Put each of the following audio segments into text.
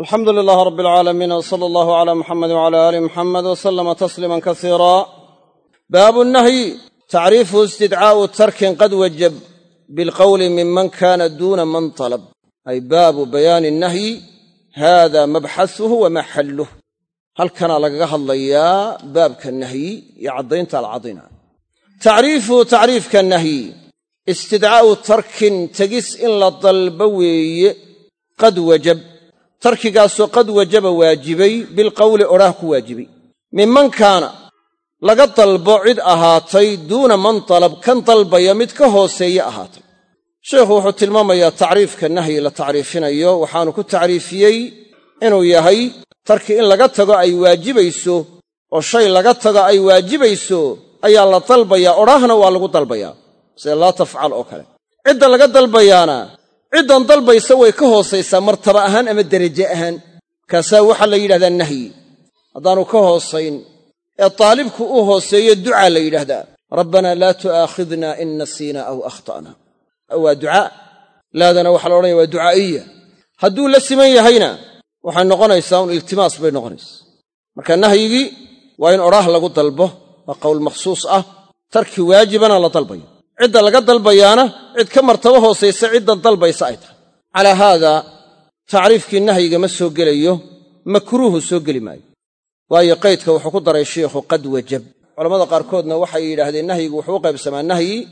alxamdu lilaah rab alcaalamiin w sala allahu cala muxamed wcala aali muxamed w salama tasliiman kasiira baabu nahyi tacriifu istidcaa'u tarkin qad wajab bilqowli minman kana duuna man talab ay baabu bayaani nahyi hada mabxasuhu wa maxalluh halkanaa lagaga hadlayaa baabka nahyi iyo caddaynta caddaynaayo tacriifu tacriifka nahyi istidcaa'u tarkin tegis in la dalbo weeye tarkigaasoo qad wajaba waajibay bilqowli odhaah ku waajibay. Minman kaana laga dalbo cid ahaatay duuna man talab kan dalbaya mid ka hooseeye ahaatay. Sheikhu wuxuu tilmaamayaa tacriifka nahyi la tacriifinayo. Waxaanu ku tacriifiyey inuu yahay tarki in laga tago ay waajibayso oo shay laga tago ay waajibayso ayaa la dalbayaa. Odhaahna waa lagu dalbayaa. Sida laa tafcal oo kale. Cidda laga dalbayaana ciddan dalbaysa way ka hoosaysaa martaba ahaan ama deraje ahaan. Kaasaa waxaa la yidhahdaa nahyi. Haddaanu ka hoosayn ee taalibku u hooseeyo ducaa la yidhaahdaa rabbanaa laa tu'aakhidna in nasiina aw akhta'na waa ducaa. Laadana waxaa la odhanaya waa ducaa'iya hadduu la siman yahayna waxay noqonaysaa un iltimaas bay noqonaysaa. Marka nahyigii waa in odhaah lagu dalbo waa qowl makhsuus ah tarki waajibana la dalbayo cidda laga dalbayaana cid ka martabo hoosaysa cidda dalbaysa ay tahay calaa haada tacriifkii nahyiga ma soo gelayo makruuhu soo geli maayo. Waayo qaydka wuxuu ku daray shiikhu qad wajab. Culamada qaarkoodna waxay yidhaahdeen nahyigu wuxuu u qaybsamaa nahyi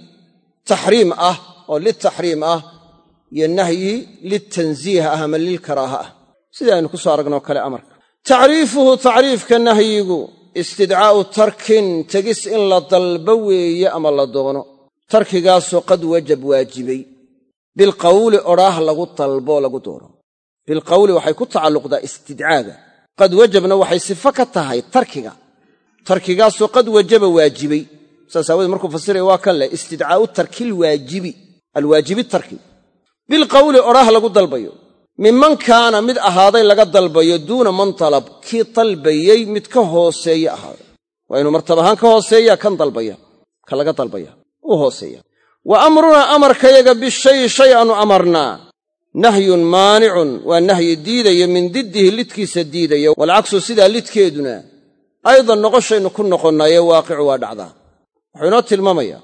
taxriim ah oo liltaxriim ah iyo nahyi liltansiih ah ama lilkaraaha ah. Sidii aynu ku soo aragnoo kale amarka. Tacriifuhu tacriifka nahyigu istidcaa'u tarkin tegis in la dalbo weeye ama la doono tarkigaasoo qad wajab waajibay. Bilqawli odhaah lagu dalbo lagu doono bilqawli waxay ku tacalluqdaa istidcaaga. Qad wajabna waxay sifo ka tahay tarkiga. Tarkigaasoo qad wajaba waajibay. Saas aawadee markuu fasiraya waa kan leh istidcaa'u tarkil waajibi alwaajibi tarki. Bilqawli odhaah lagu dalbayo. Minman kaana mid ahaaday laga dalbayo duuna man talab kii dalbayey mid ka hooseeye ahaaday. Waa inuu martab ahaan ka hooseeyaa kan dalbaya ka laga dalbaya u hooseeya. Wa amrunaa amarkayaga bishayi shay aanu amarnaa nahyun maanicun waa nahyi diidaya min diddihi lidkiisa diidaya. Walcaksu sidaa lidkeeduna aydan noqoshaynu ku noqonnaaye waaqicu waa dhacdaa. Wuxuu inoo tilmaamayaa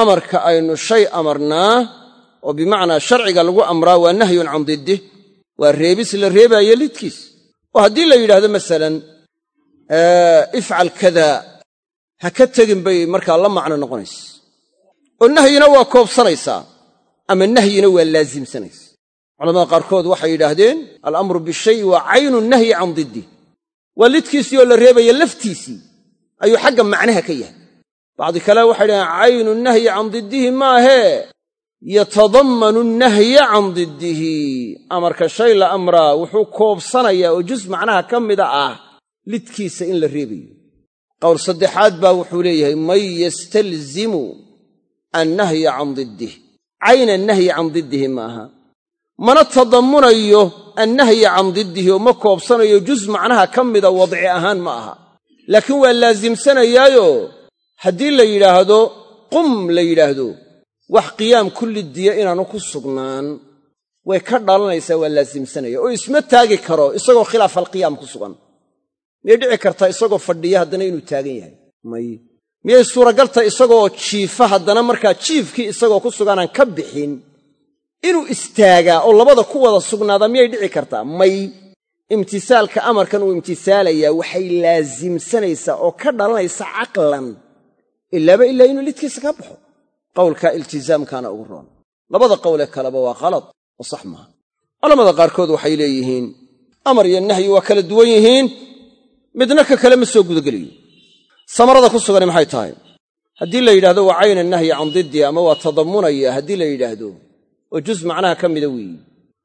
amarka aynu shay amarnaa oo bimacnaa sharciga lagu amraa waa nahyun can diddih waa reebis la reebaayo lidkiis. Oo haddii la yidhaahdo masalan ifcal kadaa ha ka tegin bay markaa la macno noqonaysa oo nahyina waa koobsanaysaa ama nahyina waa laasimsanaysa culamada qaarkood waxay yidhaahdeen alamru bishayi waa caynu nahyi can diddih waa lidkiisii oo la reebaya laftiisii ayuu xagga macnaha ka yahay. Bacdi kale waxay yidhahdeen caynu nahyi can diddihi maahee yatadammanu nahya can diddihi. Amarka shay la amraa wuxuu koobsanayaa oo jus macnaha ka mida ah lidkiisa in la reebayo. Qowl saddexaad baa wuxuu leeyahay man yastalzimu annahya can diddih. Cayna nahyi can diddihi maaha. Mana tadammunayo annahya can diddihi oo ma koobsanayo jus macnaha ka mida wadci ahaan ma aha laakiin waa laasimsanayaayo haddii la yidhaahdo qum la yidhaahdo. Wax qiyaam kulli diya inaanu ku sugnaan. Way ka dhalanaysaa waa laasimsanaya oo isma taagi karo isagoo khilaaf alqiyaam ku sugan. Miyay dhici kartaa isagoo fadhiya haddana inuu taagan yahay. May miyay suuragaltahay isagoo jiifa haddana markaa jiifkii isagoo ku suganaan ka bixin? Inuu istaagaa oo labada ku wada sugnaadaa miyay dhici kartaa? May imtisaalka amarkan uu imtisaalayaa waxay laasimsanaysaa oo ka dhalanaysa caqlan. Ilaaba ilaa inuu lidkiisa ka baxo. Qowlka iltizaamkaana ugu roon. Labada qowlee kaleba waa khalad oo sax maaha. Culamada qaarkood waxay leeyihiin amar iyo nahyi waa kala duwan yihiin. Midna ka kale ma soo gudagelayo samarada ku sugani maxay tahay? Haddii la yidhahdo waa cayna nahyi can diddi ama waa tadammunaya haddii la yidhaahdo oo juz macnaha ka mida weeyi.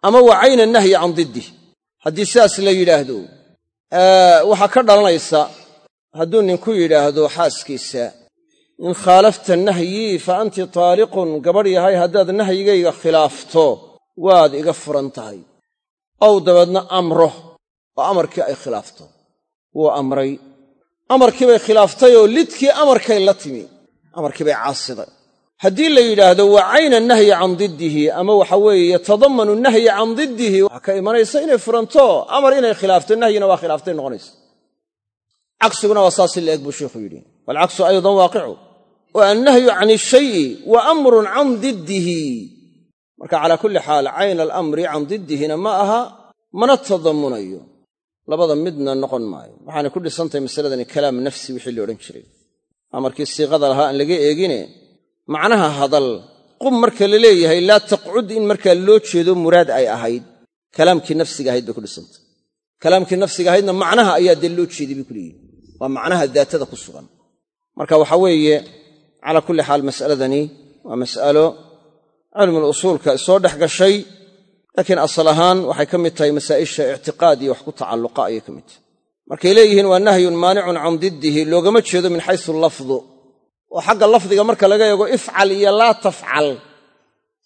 Ama waa cayna nahyi can diddi haddii sidaas la yidhaahdo waxaa ka dhalanaysa hadduu ninku yidhaahdo xaaskiisa in khaalafta nahyii fa anti taaliqun gabadh yahay haddaad nahyigayga khilaafto waad iga furan tahay. Ow dabeedna amro oo amarkii ay khilaafto wuu amray amarkii bay khilaaftay oo lidkii amarkay la timi. Amarkii bay caasiday. Haddii la yidhaahdo waa cayna nahyi can diddihi ama waxa weeye yatadamanu nahyi can diddihi. Waxaa ka imanaysa inay furanto. Amar inay khilaafto nahyina waa khilaaftay noqonaysa. Cagsiguna waa saasi la eg buu sheikhu yidhi. Waalcaksu aydan waaqicu. Wa annahyu can ishayi wa amrun can diddihi. Marka calaa kulli xaal cayna alamri can diddihina ma aha mana tadamunayo labada midna noqon maayo. Waxaanay ku dhisantahay masaladani kalaam nafsi wixii la odhan jiray. Amarkii siiqada lahaa aan laga eegine macnaha hadal qum marka la leeyahay laa taqcud in markaa loo jeedo muraad ay ahayd. Kalaamkii nafsiga ahayd bay ku dhisantay kalaamkii nafsiga ahaydna macnaha ayaa dee loo jeeday bay ku leeyihiin waa macnaha daatada ku sugan. Marka waxa weeye calaa kulli xaal mas'aladani waa mas'alo cilmul usuulka soo dhex gashay laakiin asal ahaan waxay ka mid tahay masaa'isha ictiqaad iyo wax ku tacalluqa ayay ka mid tahay. Markay leeyihiin waa nahyun maanicun can diddihi loogama jeedo min xaysu lafdu. Oo xagga lafdiga marka laga eego ifcal iyo laa tafcal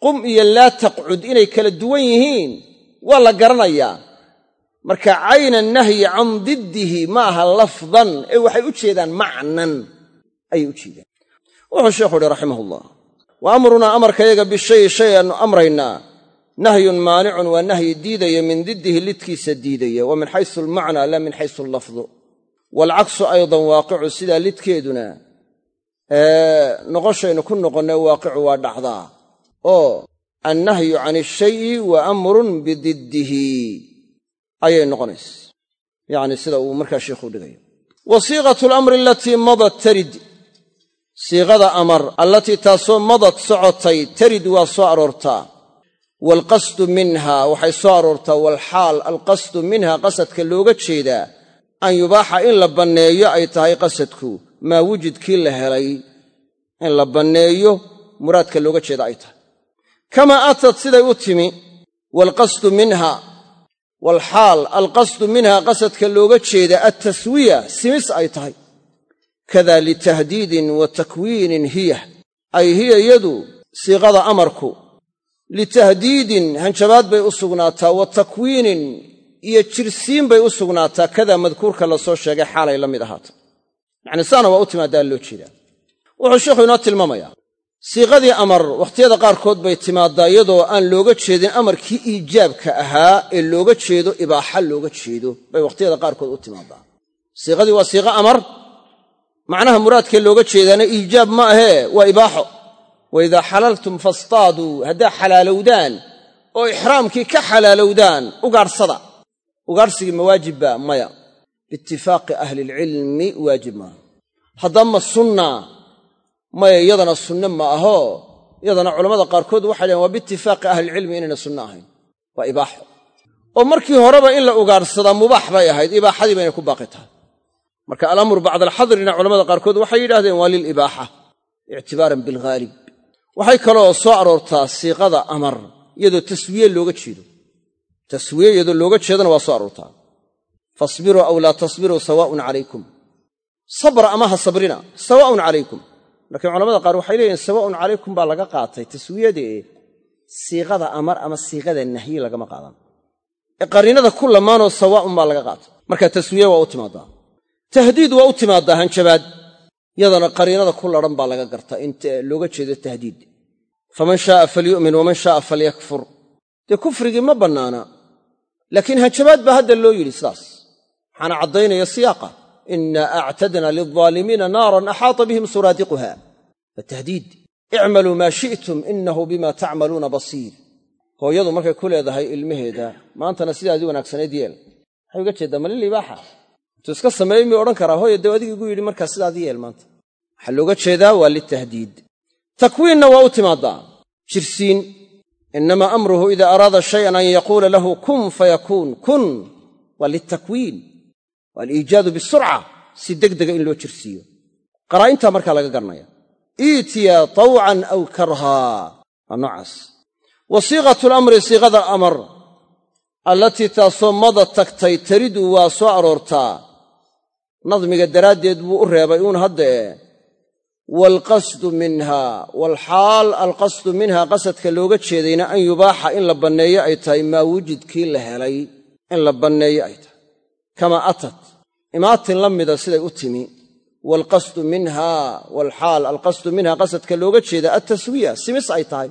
qum iyo laa taqcud inay kala duwan yihiin waa la garanayaa. Marka cayna nahyi can diddihi ma aha lafdan ee waxay u jeedaan macnan ayay u jeedaan. Wuxuu sheekhu uhi raximahullah wa amrunaa amarkayaga bishayi shay aannu amraynaa nahyun maanicun waa nahyi diidaya min diddihi lidkiisa diidaya wa min xaysu almacnaa laa min xaysu allafdu waalcaksu aydan waaqicu sidaa lidkeeduna noqoshaynu ku noqonne waaqicu waa dhacdaa. Oo annahyu can ishayi wa amrun bididdihi. Ayay noqonaysa yacni sida uu markaa sheikhu dhigayo. Wa siiqatu alamri alatii madat tarid. Siiqada amar allatii taasoo madad socotay tarid waa soo aroortaa waalqasdu minha waxay soo aroortaa waalxaal alqasdu minha qasadka looga jeedaa an yubaaxa in la banneeyo ay tahay qasadku maa wujidkii la helay in la banneeyo muraadka looga jeeda ay tahay. kamaa aatad siday u timi waalqasdu minha waalxaal alqasdu minha qasadka looga jeeda altaswiya simis ay tahay. kada litahdiidin wa takwiinin hiya ay hiya yadu siiqada amarku litahdiidin hanjabaad bay u sugnaataa wa takwiinin iyo jirsiin bay u sugnaataa kada madkuurka la soo sheegay xaalay la mid ahaato yacni saana waa u timaadaa loo jeedaa wuxuu sheikhu inoo tilmaamayaa siiqadii amar wakhtiyada qaarkood bay timaaddaa iyadoo aan looga jeedin amarkii iijaabka ahaa ee looga jeedo ibaaxa looga jeedo bay wakhtiyada qaarkood u timaaddaa siiqadii waa siiqa amar macnaha muraadkee looga jeedaana iijaab ma ahee waa ibaaxo wa idaa xalaltum fastaaduu haddaa xalaalowdaan oo ixraamkii ka xalaalowdaan ugaadhsada ugaadhsigii ma waajibba maya. Biitifaaqi ahlilcilmi waajib maaha haddama sunna. Maya iyadana sunne ma aho. Iyadana culammada qaarkood waxay dhahen waa biitifaaqi ahlilcilmi inayna sunno ahayn. Waa ibaaxo oo markii horeba in la ugaadhsadaa mubaax bay ahayd ibaaxadii bayna ku baaqi tahay. Marka alamru bacda alxadrina culamada qaarkood waxay yidhahdeen waa lilibaaxa ictibaaran bilghaalib waxay kaloo soo aroortaa siiqada amar iyadoo taswiye looga jeedo. Taswiye iyadoo looga jeedana waa soo aroortaa. Fasbiruu aw laa tasbiruu sawaaun calaykum. Sabra ama ha sabrina sawaaun calaykum. Laakiin culamada qaar waxay leeyihiin sawaaun calaykum baa laga qaatay taswiyadee siiqada amar ama siiqada nahyi lagama qaadan. Ee qariinada ku lamaanoo sawaaun baa laga qaatay. Marka taswiye waa u timaadaa. Tahdiid waa u timaadaa hanjabaad yadana qariinada ku ladhan baa laga gartaa. In looga jeedo tahdiid. Faman shaaa falyu'min waman shaaa falyakfur. Dee kufrigii ma bannaana. Laakiin hanjabaad baa hadda loo yidhi sidaas. Waxaana caddaynaya siyaaqa. Inaa actadna lilظaalimiina naaran axaata bihim suraadiquha. Tahdiid icmaluu maa shi'tum inahu bima tacmaluuna basiir. Hooyadu markay ku leedahay ilmaheeda maantana sidaadii wanaagsanayd yeel waxay uga jeeddaa malil ibaaxa intuu iska sameeyey miyuu odhan karaa hooya dee adiga igu yidhi markaa sidaadii yeel maanta. Waxaa looga jeedaa waa litahdiid. Takwiinna waa u timaadaa. Jirsiin inamaa amruhu ida araada shayan an yaquula lahu kun fayakuun kun waa litakwiin. Waa aliijaadu bisurca si degdega in loo jirsiiyo. Qaraa'intaa markaa laga garanaya iitiya tawcan aw karhaa waa noocaas. Wa siiqatu lamri siiqada amar allatii taasoo mada tagtay taridu waa soo aroortaa nadmiga daraaddeed buu u reebay uun haddee waalqasdu minha waalxaal alqasdu minha qasadka looga jeedayna an yubaaxa in la banneeyo ay tahay maa wujidkii la helay in la banneeyo ay tahay. Kamaa atat imaatin la mida siday u timi. Waalqasdu minha waalxaal alqasdu minha qasadka looga jeeda altaswiya simis ay tahay.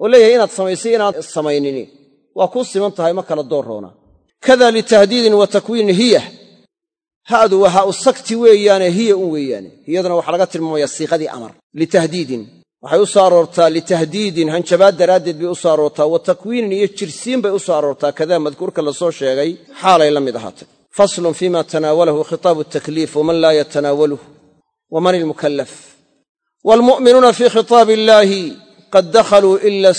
Oo leeyahay inaad samaysay inaad samaynini. Waa kuu siman tahay ma kala doorroona. Kada litahdiidin wa takwiinin hiya ha'du waa ha'u sakti weeyaane hiya un weeyaane. Hiyaduna waxaa laga tilmaamaya siiqadii amar. Litahdiidin. Waxay u soo aroortaa litahdiidin. Hanjabaad daraaddeed bay u soo aroortaa. Wa takwiinin iyo jirsiin bay u soo aroortaa. Kadaa madkuurka la soo sheegay xaalay la mid ahaatay. Faslun fima tanaawalahu khitaabu takliif waman laa yatanaawaluh waman ilmukallaf waalmu'minuuna fii khitaabi illaahi qad dakhaluu ila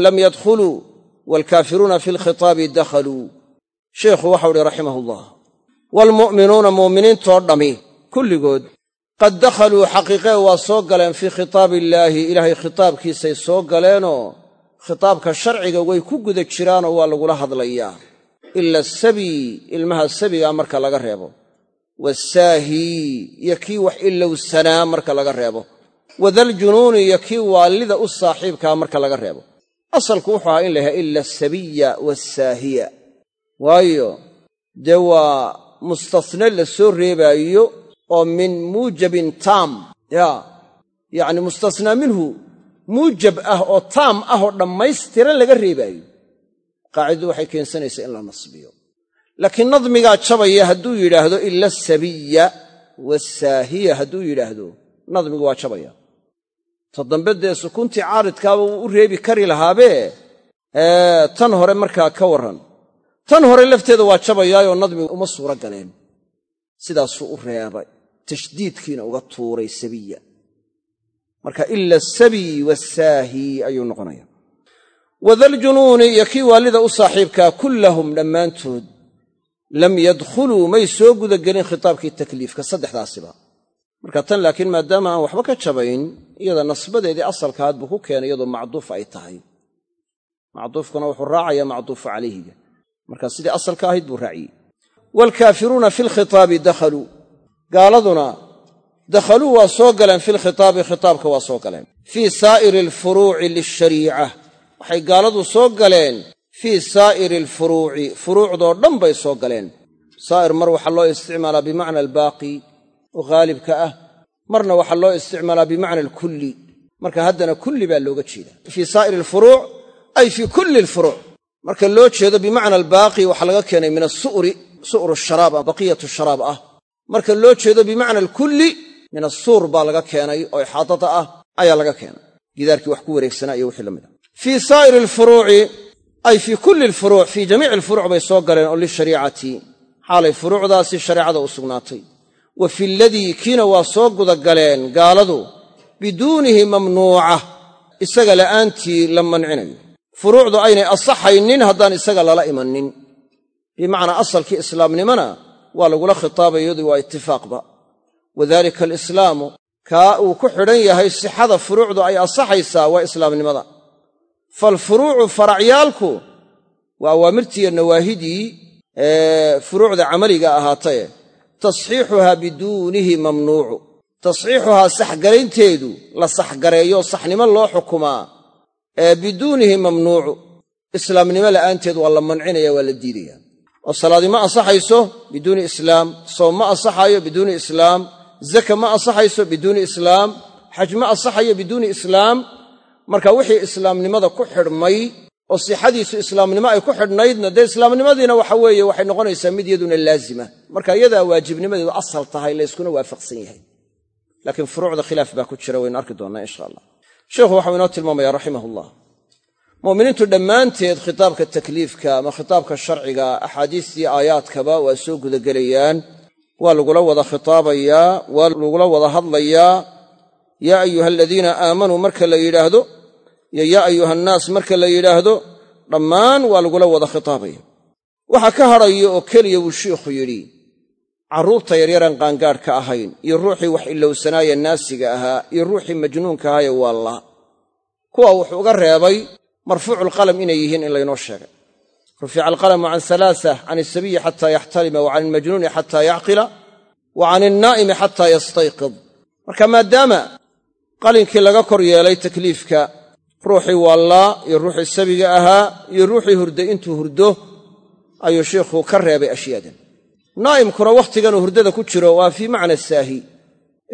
lam yadkhuluu waalkaafiruuna fi lkhitaabi dakhaluu sheikhu waxau uhi raximah ullah waalmu'minuuna mu'miniintoo dhammi kulligood qad dakhaluu xaqiiqee waa soo galeen fii khitaabi illaahi ilaahay khitaabkiisay soo galeenoo khitaabka sharciga way ku guda jiraanoo waa lagula hadlayaa. Ila asabii ilmaha sabigaa marka laga reebo. Wasaahii iyo kii wax ilowsanaa marka laga reebo. Wadaljunuuni iyo kii waallida u saaxiibkaa marka laga reebo. Asalku wuxuu ahaa in la ila asabiya waasaahiya waayo dee waa mustasne la soo reebaayo oo min muujabin taam yaa yacni mustasnaa minhu muujab ah oo taam ah oo dhammaystiran laga reebaayo. Qaacidadu waxay keensanaysaa in la nasbiyo. Laakiin nadmigaa jabaya hadduu yidhaahdo ila asabiya waasaahiya hadduu yidhaahdo nadmigu waa jabaya. Ta dee sukuntii caaridkaaba wuu u reebi kari lahaabee? Tan hore markaa ka warran tan hore lafteeda waa jabayaayoo nadmigu uma suuro galeen. Sidaasuu u reebay. Tashdiidkiina uga tuuray sabiya. Marka ila asabiy waasaahi ayuu noqonaya. Wadaljunuuni iyo kii waalida u saaxiibkaa kullahum dhammaantood lam yadkhuluu may soo gudagelin khitaabkii takliifka saddexdaasiba. Marka tan laakiin maadaama aan waxba ka jabayn iyada nasbadeedii asalkaad buu ku keenay iyadoo macduuf ay tahay. Macduufkuna wuxuu raacayaa macduufu calayhiga marka sidii asalka ahayd buu raaciyey. Waalkaafiruuna fi lkhitaabi dakhaluu gaaladuna dakhaluu waa soo galeen fi lkhitaabi khitaabka waa soo galeen. Fii saa'iri alfuruuci lishariica waxay gaaladu soo galeen fii saa'iri alfuruuci furuucdoo dhan bay soo galeen. Saa'ir mar waxaa loo isticmaalaa bimacna albaaqi oo haalibka ah. Marna waxaa loo isticmaalaa bimacna alkulli. Marka haddana kulli baa looga jeeda fii saa'iri alfuruuc ay fii kulli alfuruuc marka loo jeedo bimacna albaaqi waxaa laga keenay min asu'ri su'ru sharaab baqiyatu sharaab ah. Marka loo jeedo bimacna alkulli min asuur baa laga keenay oo ixaadada ah ayaa laga keenay. Gidaarkii wax ku wareegsanaa iyo wixii la mid a fii saa'iri alfuruuci ay fii kulli alfuruuc fii jamiici alfuruuc bay soo galeen oo lishariicati. Xaalay furuucdaasi shareecada u sugnaatay. Wa fi ladii kiina waa soo gudagaleen gaaladu biduunihi mamnuuca isaga la'aantii la mancinayo furuucdu aynay asaxaynin haddaan isaga lala imanin bimacnaa asalkii islaamnimona waa lagula khitaabayadu waa itifaaqba wadalika alislaamu kaa uu ku xidhan yahay sixada furuucdu ay asaxaysaa waa islaamnimada. Faalfuruucu faracyaalku waa awaamirtiiyo nawaahidii ee furuucda camaliga ahaataye. Tasxiixuhaa biduunihi mamnuucu. Tasxiixuhaa saxgaraynteedu la saxgareeyo saxnimo loo xukumaa biduunihi mamnuucu islaamnimo la'aanteed waa la mancinaya waa la diidaya. Oo salaadi ma ansaxayso biduuni islaam. Soom ma ansaxayo biduuni islaam. Zaka ma ansaxayso biduuni islaam. Xaj ma ansaxayo biduuni islaam. Marka wixii islaamnimada ku xidhmay oo sixadiisu islaamnimo ay ku xidhnaydna dee islaamnimadiina waxa weeye waxay noqonaysaa mid yaduna laazima. Marka iyadaa waajibnimadeedu asal tahay layskuna waafaqsan yahay. Laakiin furuucda khilaaf baa ku jira waynu arki doonnaa insha allah sheikhu waxau inoo tilmaamaya raximahullah. Mu'miniintu dhammaanteed khitaabka takliifka ama khitaabka sharciga axaadiistii aayaadkaba waa soo gudagelayaan waa lagula wada khitaabayaa waa lagula wada hadlayaa yaa ayuha aladiina aamanuu marka la yidhaahdo iyo yaa ayuha annaas marka la yidhaahdo dhammaan waa lagula wada khitaabaya. Waxa ka hadhaya oo keliya buu shiikhu yidhi carruurta yaryaraan qaangaadhka ahayn iyo ruuxii wax ilowsanaaye naasiga ahaa iyo ruuxii majnuunka ahaaye waallaa kuwa wuxuu uga reebay marfuuculqalam inay yihiin in laynoo sheegay. Rufica alqalamu can alaasa can isabiyi xataa yaxtalima wa can ilmajnuuni xataa yacqila wa can ilnaa'imi xataa yastayqid. Marka maadaama qalinkii laga kor yeelay takliifka ruuxii waallaa iyo ruuxii sabiga ahaa iyo ruuxii hurday intuu hurdo ayuu shiikhu ka reebay ashyaadan naa'imkuna wakhtiganuu hurdada ku jiro waa fii macna saahi.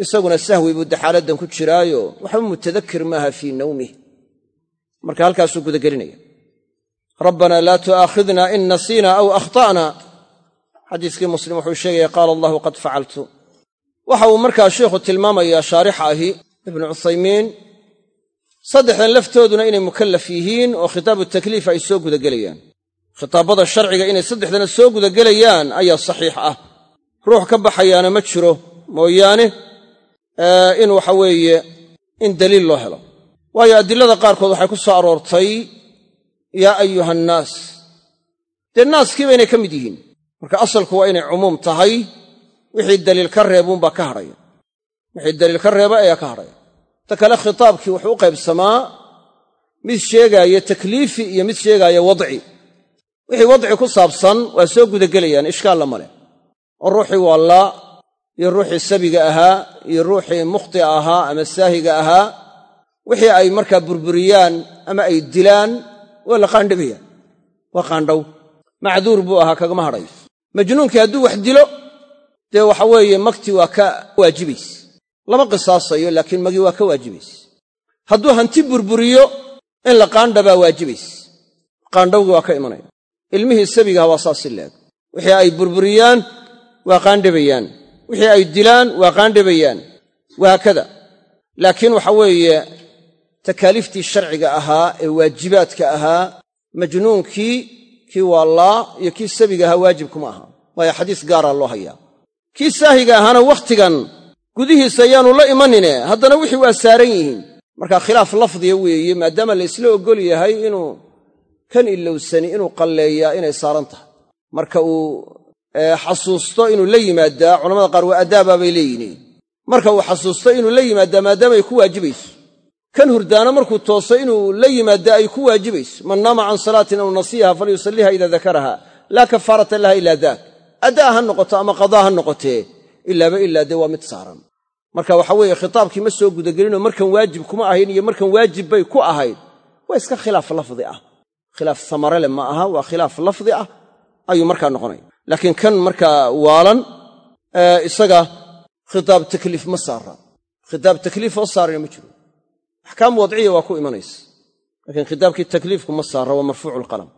Isaguna sahwi buu daxaaladdan ku jiraayo waxba mutadakir maaha fii nawmih marka halkaasuu gudagelinaya. Rabbanaa laa tu'aakhidna in nasiina aw akhta'na. Xadiiskii muslim wuxuu sheegaya qaala allahu qad facaltu waxa uu markaa sheikhu tilmaamayaa shaarixa ahi ibnu cuthaymiin saddexdan laftooduna inay mukallaf yihiin oo khitaabu takliif ay soo gudagelayaan khitaabada sharciga inay saddexdana soo gudagelayaan ayaa saxiix ah. Ruux ka baxayaana ma jiro mooyaane in waxa weeye in daliil loo helo. Waayo adilada qaarkood waxay ku soo aroortay yaa ayuha annaas dee naaskii baynay ka mid yihiin. Marka asalku waa inay cumuum tahay wixii daliil ka reebuunbaa ka hadhaya wixii daliil ka reeba ayaa ka hadhaya ta kale khitaabkii wuxuu u qaybsamaa mid sheegaaya takliifi iyo mid sheegaaya wadci wixii wadci ku saabsan waa soo gudagelayaan ishkaalla ma leh. Oo ruuxii waallaa iyo ruuxii sabiga ahaa iyo ruuxii mukhtia ahaa ama saahiga ahaa. Wixii ay markaa burburiyaan ama ay dilaan waa la qaandhabayaan waa qaandhow. Macduur buu ahaa kagama hadhayo majnuunkii hadduu wax dilo dee waxa weeye magti waa ka waajibayse lama qisaasayo laakiin magi waa ka waajibayse hadduu hanti burburiyo in la qaandhabaa waajibayse qaandhowgii waa ka imanaya ilmihii sabigaha waa saas si leeg wixii ay burburiyaan waa qaandhabayaan wixii ay dilaan waa qaandhabayaan wahaakada laakiin waxa weeye takaaliiftii sharciga ahaa ee waajibaadka ahaa majnuunkii kii waallaa iyo kii sabiga ahaa waajibkuma aha. Waayo xadiis gaaraa loo hayaa. Kii saahiga ahaana wakhtigan gudihiisa ayaanu la imanine haddana wixii waa saaran yihiin. Markaa khilaaf lafdiya weeye maadaama la isla oggol yahay inuu kan ilowsani inuu qalleeyaa inay saaran tahay. Marka uu xasuusto inuu la yimaadaa culamada qaar waa addaabaa bay leeyihiin. Marka uu xasuusto inuu la yimaadaa maadaama ay ku waajibayso kan hurdaana markuu tooso inuu la yimaaddaa ay ku waajibayso man naama can salaatin aw nasiyaha falyusalliha idaa dakaraha. Laa kafaarata laha ilaa daak. Addaa ha noqoto ama qadaa ha noqotee ilaaba ilaa dee waa mid saaran. Marka waxa weeye khitaabkii ma soo gudagelinoo markan waajib kuma ahayn iyo markan waajib bay ku ahayd waa iska khilaaf lafdi ah khilaaf samarele ma aha waa khilaaf lafdi ah ayuu markaa noqonaya. Laakiin kan markaa waalan isaga khitaab takliif ma saara. Khitaab takliif oo saarana ma jiro. Axkaam wadciya waa ku imanaysa. Laakiin khitaabkii takliifku ma saara waa marfuucu lqalam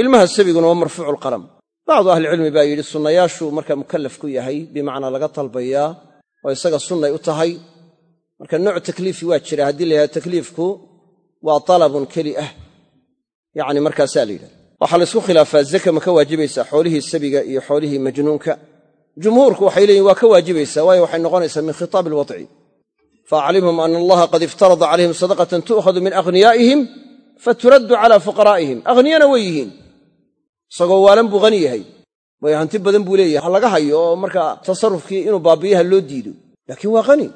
ilmaha sabiguna waa marfuucu lqalam bacdu ahlicilmi baa yidhi sunnayaashu markaa mukallaf ku yahay bimacnaa laga dalbayaa oo isaga sunnay u tahay marka nooc takliifi waa jira. Haddii la yidhahdo takliifku waa talabun keli ah yacni markaasaa la yidhahda waxaa la ysku khilaafaa zaka ma ka waajibaysaa xoolihii sabiga iyo xoolihii majnuunka. Jumhuurku waxay leeyihiin waa ka waajibaysaa waayo waxay noqonaysaa min khitaabi alwadci faaclimhum ana allaha qad iftarada calayhim sadaqatan tu'khadu min aghniyaa'ihim faturaddu cala fuqaraa'ihim. Aghniyana way yihiin. Isagoo waalan buu hani yahay. Waayo hanti badan buu leeyahay. Ha laga hayo oo markaa tasarrufkii inuu baabiyaha loo diido. Laakiin waa hani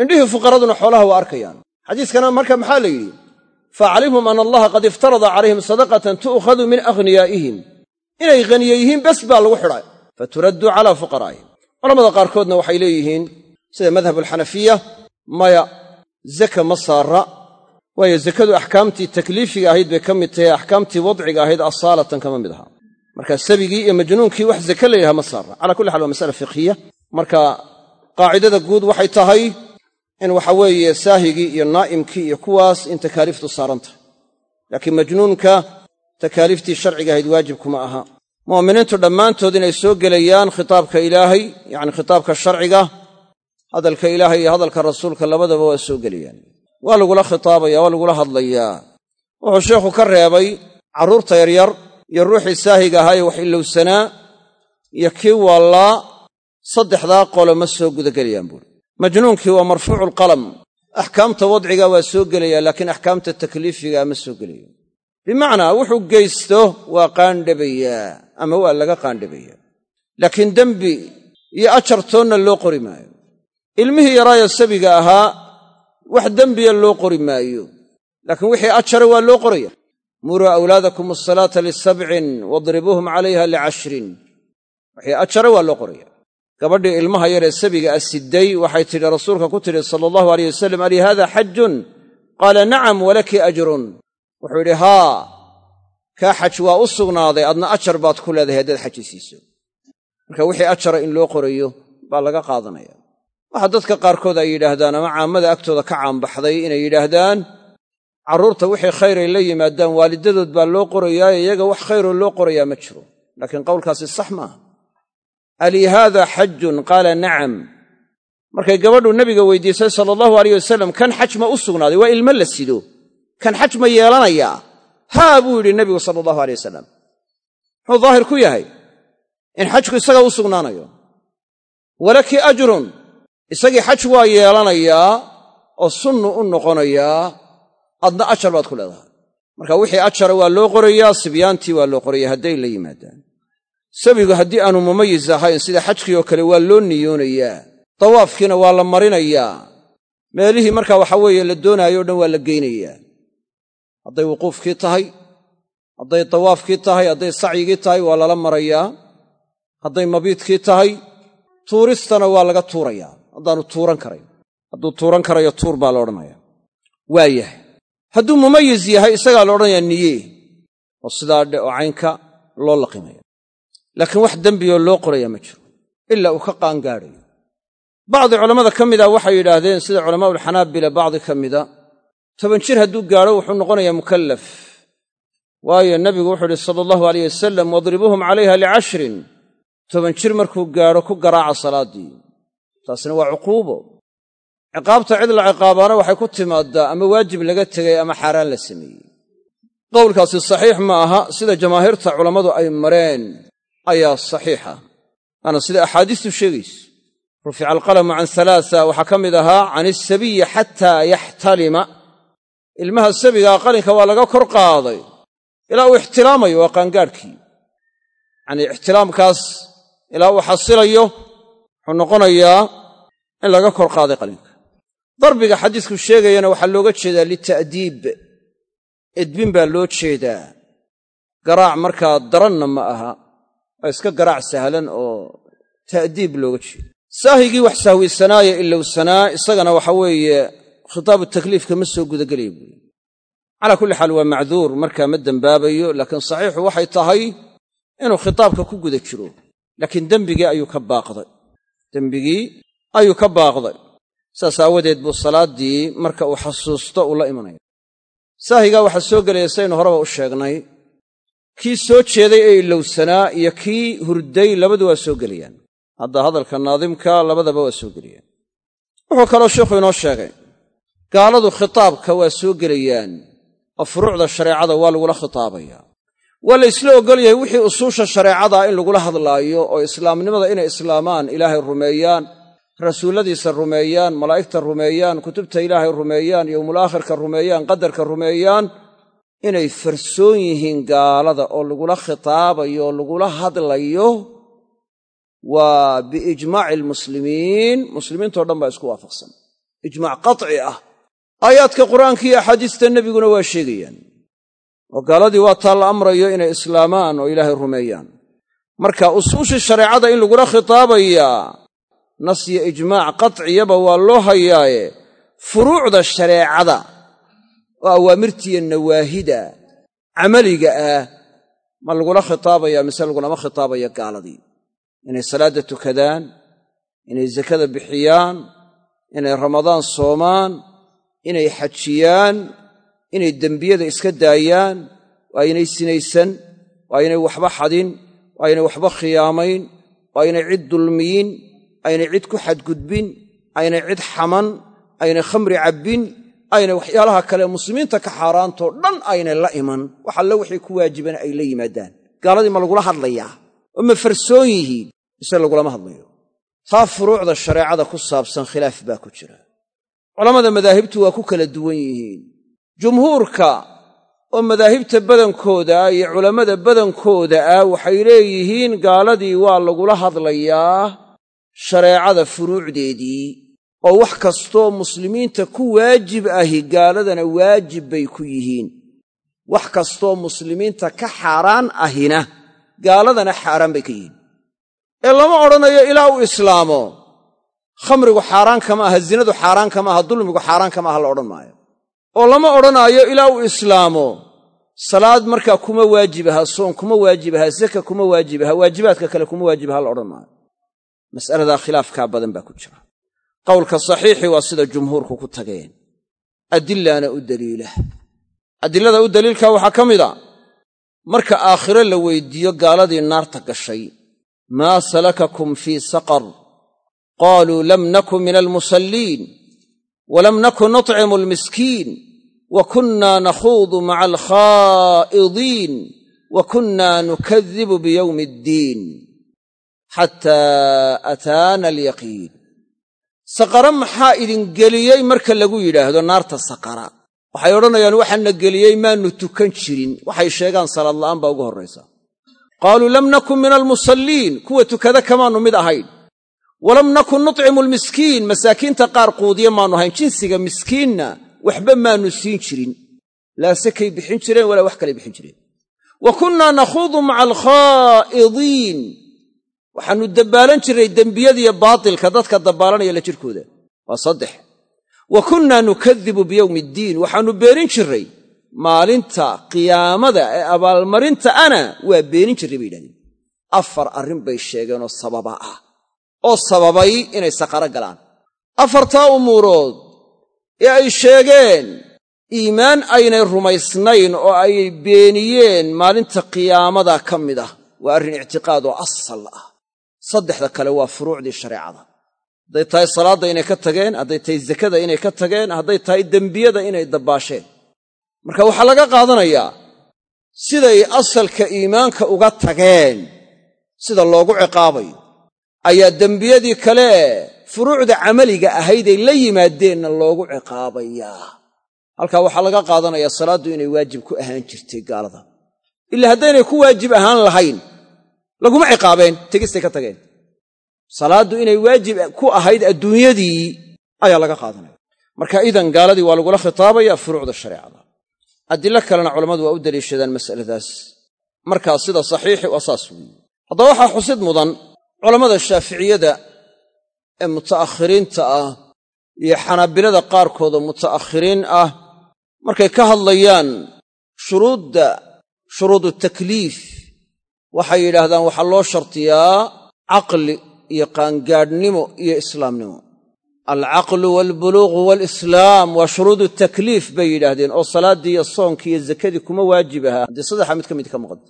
indhihii fuqaraduna xoolaha waa arkayaan. Xadiiskana marka maxaa la yidhi faaclimhum ana allaha qad iftarada calayhim sadaqatan tu'khadu min aghniyaa'ihim inay haniye yihiin bes baa lagu xidhay faturaddu calaa fuqaraa'ihim culamada qaarkoodna waxay leeyihiin sida madhab alxanafiya maya zaka ma saara waayo zakadu axkaamtii takliifiga ahayd bay ka mid tahay axkaamtii wadciga ahayd asaalatan kama mid aha marka sabigii iyo majnuunkii wax zake la ma saara cala kulli xal waa masala fiqhiya marka qaacidada guud waxay tahay in waxa weeye saahigii iyo naa'imkii iyo kuwaas in takaaliiftu saaran tahay laakiin majnuunka takaaliiftii sharciga ahayd waajib kuma aha. Mu'miniintu dhammaantood inay soo gelayaan khitaabka ilaahay yacni khitaabka sharciga hadalka ilaahay iyo hadalka rasuulka labadaba waa soo gelayaan. Waa lagula khitaabaya waa lagula hadlayaa. Wuxuu sheikhu ka reebay carruurta yaryar iyo ruuxii saahiga ahaa ee wax ilowsanaa iyo kii waallaa saddexdaa qolo ma soo gudagelayaan buuri majnuunkii waa marfuucu lqalam axkaamta wadciga waa soo gelayaa laakiin axkaamta takliifiga ma soo gelayo. Bimacnaa wuxuu geysto waa qaandhabayaa ama waa laga qaandhabayaa laakiin dembi iyo ajartoonna loo qori maayo. Ilmihii yaraayo sabiga ahaa wax dembiya loo qori maayo. Laakiin wixii ajara waa loo qoraya. Muruu awlaadakum asalaata lisabcin wadribuuhum calayha licashrin. Wixii ajara waa loo qoraya gabadhii ilmaha yar ee sabiga a sidday waxay tidhi rasuulka ku tidhi sala allahu aleyh wasalam alii haada xajun qaala nacam walaki ajrun. Wuxuu yidhi haa kaa xaj waa u sugnaaday adna ajar baad ku leedahay haddaad xaji siiso marka wixii ajara in loo qorayo baa laga qaadanaya. Waxaa dadka qaarkood ay yidhaahdaan ama caammada agtooda ka caanbaxday inay yidhaahdaan carruurta wixii khayr ay la yimaadaan waalidadood baa loo qorayaayo iyaga wax khayroo loo qorayaa ma jiro. Laakiin qowlkaasi sax maaha alii haada xajun qaala nacam. Markay gabadhu nebiga weydiisay sala allahu alayh wasalam kan xaj ma u sugnaaday? Waa ilmo la sido. Kan xaj ma yeelanayaa haa buu yidhi nebigu sala allahu alay wasalam muxuu daahir ku yahay? In xajku isaga u sugnaanayo. Walaki ajrun. Isagii xaj waa yeelanayaa oo sunnu u noqonayaa adna ajar baad ku leedahay. Marka wixii ajara waa loo qorayaa sibyaantii waa loo qoraya hadday la yimaadaan sabigu haddii aanu mumayis ahayn sida xajkii oo kale waa loo niyoonayaa dawaafkiina waa la marinayaa. Meelihii marka waxa weeye la doonaayo o dhan waa la geynayaa. Hadday wuquufkii tahay hadday dawaafkii tahay hadday sacyigii tahay waa lala marayaa. Hadday mabiidkii tahay tuuristana waa laga tuurayaa haddaanu tuuran karayn. Hadduu tuuran karayo tuur baa la odhanaya waa yahay hadduu mumayis yahay isagaa la odhanayaa niye oo sidaa dhe oo caynka loo laqimaya laakiin wax dembiyoo loo qorayaa ma jiro ilaa uu ka qaangaadhayo. Bacdi culammada ka mida waxay yidhaahdeen sida culamaa'ulxanaabila bacdi ka mida toban jir hadduu gaadho wuxuu noqonayaa mukallaf. Waayo nebigu wuxuu idhi sala allahu alayh wasalam wadribuuhum calayha licashrin toban jir markuu gaadho ku garaaca salaaddii taasina waa cuquubo. Ciqaabta cid la ciqaabaana waxay ku timaaddaa ama waajib laga tegay ama xaaraan la sameeyey. Qowlkaasi saxiix ma aha sida jamaahiirta culammadu ay mareen ayaa saxiixa. Waana sida axaadiistu sheegayso rufica alqalamu can alaaa waxaa ka mid ahaa can isabiyi xataa yaxtalima. Ilmaha sabigaa qalinka waa laga kor qaaday ilaa uu ixtilaamayo waa qaangaadhkii. Yacanii ixtilaamkaas ilaa uu xasilayo wuxuu noqonayaa in laga kor qaaday qalinka. Darbiga xadiisku sheegayana waxaa looga jeedaa lita'diib. Edbin baa loo jeedaa. Garaac markaa daranna ma aha waa iska garaac sahlan oo ta'diib looga jeeda saahigii wax sahwisanaaye ilowsanaa isagana waxa weeye khitaabu takliifka ma soo gudagelaya buuri calaa kulli xaal waa macduur markaa ma dembaabayo laakiin saxiixu waxay tahay inuu khitaabka ku guda jiro. Laakiin dembigii ayuu ka baaqday. Dembigii ayuu ka baaqday. Saas aawadeed buu salaaddii marka uu xasuusto uu la imanaya saahigaa waxaa soo gelaya saynu horeba u sheegnay kii soo jeeday ee ilowsanaa iyo kii hurday labadu waa soo gelayaan hadda hadalka naadimka labadaba waa soo gelayaan wuxuu kaloo sheikhu inoo sheegay gaaladu khitaabka waa soo gelayaan oo furuucda shareecada waa lagula khitaabayaa waa la ysla oggol yahay wixii usuusha shareecadaa in lagula hadlaayo oo islaamnimada inay islaamaan ilaahay rumeeyaan rasuulladiisa rumeeyaan malaa'igta rumeeyaan kutubta ilaahay rumeeyaan yowmul aakhirka rumeeyaan qadarka rumeeyaan inay farsoon yihiin gaalada oo lagula khitaabayo oo lagula hadlayo waa biijmaaci almuslimiin. Muslimiintao dhan baa isku waafaqsan. Ijmaac qaci ah. Aayaadka qur'aanka iyo axaadiista nebiguna waa sheegayaan. Oo gaaladii waa taa la amrayo inay islaamaan oo ilaahay rumeeyaan. Marka usuushii shareecada in lagula khitaabayaa nas iyo ijmaac qatciyaba waa loo hayaaye furuucda shareecada oo awaamirtiiyo nawaahida camaliga ah ma lagula khitaabaya mise lagulama khitaabaya gaaladii? Inay salaadda tukadaan inay sakada bixiyaan inay ramadaan soomaan inay xajiyaan inay dembiyada iska daayaan waa inay sinaysan waa inay waxba xadin waa inay waxba khiyaamayn waa inay cid dulmiyin aynay cid ku xadgudbin aynay cid xaman aynay khamri cabbin aynay waxyaalaha kale muslimiinta ka xaaraantoo dhan aynay la iman. Wax alle wixii ku waajiban ay la yimaadaan. Gaaladii ma lagula hadlayaa oo ma farsoon yihiin mise lagulama hadlayo. Taa furuucda shareecada ku saabsan khilaaf baa ku jira. Culammada madaahibtu waa ku kala duwan yihiin. Jumhuurka oo madaahibta badankooda iyo culammada badankooda ah waxay leeyihiin gaaladii waa lagula hadlayaa shareecada furuucdeedii oo wax kastoo muslimiinta ku waajib ahi gaaladana waajib bay ku yihiin. Wax kastoo muslimiinta ka xaaraan ahina gaaladana xaaraan bay ka yihiin. Ee lama odhanayo ilaa uu islaamo. Khamrigu xaaraan kama aha zinadu xaaraan kama aha dulmigu xaaraan kama aha la odhan maayo. Oo lama odhanaayo ilaa uu islaamo. Salaad markaa kuma waajib aha soon kuma waajib aha saka kuma waajib aha waajibaadka kale kuma waajib aha la odhan maayo. Mas'aladaa khilaafkaa badan baa ku jira qowlka saxiixi waa sida jumhuurku ku tageen. Adillaana u daliila. Adilada u daliilka waxaa ka mid a marka aakhiro la weydiiyo gaaladii naarta gashay maa salakakum fii saqar? Qaaluu lam nakun min almusalliin walam nakun nutcimu almiskiin wa kunnaa nakhuudu maca alkhaa'idiin wa kunnaa nukadibu biyowmi addiin xataa ataana alyaqiin saqara maxaa idin geliyey marka lagu yidhaahdo naarta saqara? Waxay odhanayaan waxaana geliyey maannu tukan jirin. Waxay sheegaan salaad la'aan baa ugu horraysa qaaluu lam nakun min almusalliin. Kuwa tukada kamaannu mid ahayn. Walam nakun nutcimu almiskiin. Masaakiinta qaar quudiya maannu ahayn. Jinsiga miskiinna waxba maannu siin jirin. Laa sakay bixin jireen walaa wax kalay bixin jireen. Wa kunnaa nakhuudu maca alkhaa'idiin waxaannu dabbaalan jirray dembiyadiiyo baatilka dadka dabbaalanaya la jirkooda. Waa saddex. Wa kunnaa nukadibu biyowmi iddiin waxaannu beenin jirray maalinta qiyaamada ee abaalmarinta ana waa beenin jirray bay yidhahdeen. Afar arrin bay sheegeenoo sababa ah oo sababay inay saqaro galaan. Afartaa umuurood ee ay sheegeen iimaan aynay rumaysnayn oo ay beeniyeen maalinta qiyaamada ka mid ah waa arrin ictiqaad oo asal ah saddexda kale waa furuucdii shareecada. Hadday tahay salaadda inay ka tageen hadday tahay zakada inay ka tageen hadday tahay dembiyada inay dabbaasheen. Marka waxaa laga qaadanayaa siday asalka iimaanka uga tageen sida loogu ciqaabayo ayaa dembiyadii kale furuucda camaliga ahayday la yimaadeenna loogu ciqaabayaa. Halkaa waxaa laga qaadanayaa salaaddu inay waajib ku ahaan jirtay gaalada. Ilaa haddaynay ku waajib ahaan lahayn laguma ciqaabeen tegistay ka tageen. Salaaddu inay waajib ku ahayd adduunyadii ayaa laga qaadanaya. Marka idan gaaladii waa lagula khitaabaya furuucda shareecada. Adilo kalena culammadu waa u daliishadaan mas'aladaas. Markaa sida saxiixi waa saas weeye. Haddaba waxaa xusid mudan culammada shaaficiyada ee muta'akhiriinta ah iyo xanaabilada qaarkoodoo muta'akhiriin ah markay ka hadlayaan shuruudda shuruudu takliif waxay yidhaahdaan waxaa loo shartiyaa caqli iyo qaangaadhnimo iyo islaamnimo. Alcaqlu waalbuluuqu waalislaam waa shuruudu takliif bay yidhaahdeen oo salaaddii iyo soonkii iyo zakadii kuma waajib ahaa. Haddii saddexa mid ka mid ka maqanta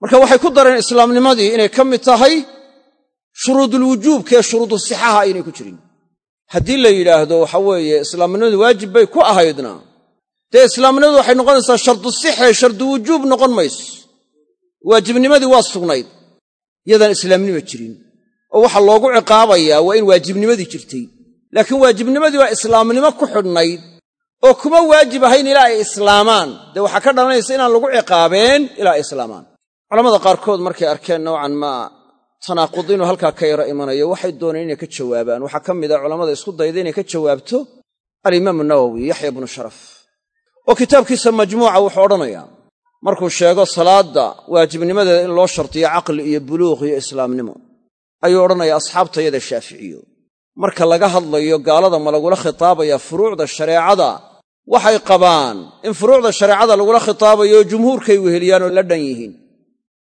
marka waxay ku dareen islaamnimadii inay ka mid tahay shuruudulwujuubkaee shuruudu sixaha aynay ku jirin. Haddii la yidhaahdo waxa weeye islaamnimadu waajib bay ku ahaydna. Dee islaamnimadu waxay noqonaysaa shardu sixee shardu wujuub noqon mayso waajibnimadii waa sugnayd yadaan islaamnima jirin. Oo waxa loogu ciqaabayaa waa in waajibnimadii jirtay. Laakiin waajibnimadii waa islaamnimo ku xidhnayd oo kuma waajib ahayn ilaa ay islaamaan. Dee waxaa ka dhalanaysa inaan lagu ciqaabeen ilaa ay islaamaan. Culamada qaarkood markay arkeen nowcan maa tanaaqud inuu halkaa ka yaro imanayo waxay dooneen inay ka jawaabaan. Waxaa ka mid a culammada isku dayda inay ka jawaabto alimaamu nawowi yaxya bnu sharaf. Oo kitaabkiisa majmuuca wuxuu odhanayaa markuu sheego salaadda waajibnimadeeda in loo shartiyo caqli iyo buluuq iyo islaamnimo. Ayuu odhanaya asxaabtayada shaaficiyo. Marka laga hadlayo gaalada ma lagula khitaabaya furuucda shareecada waxay qabaan in furuucda shareecada lagula khitaabayo jumhuurkay weheliyaan oo la dhan yihiin.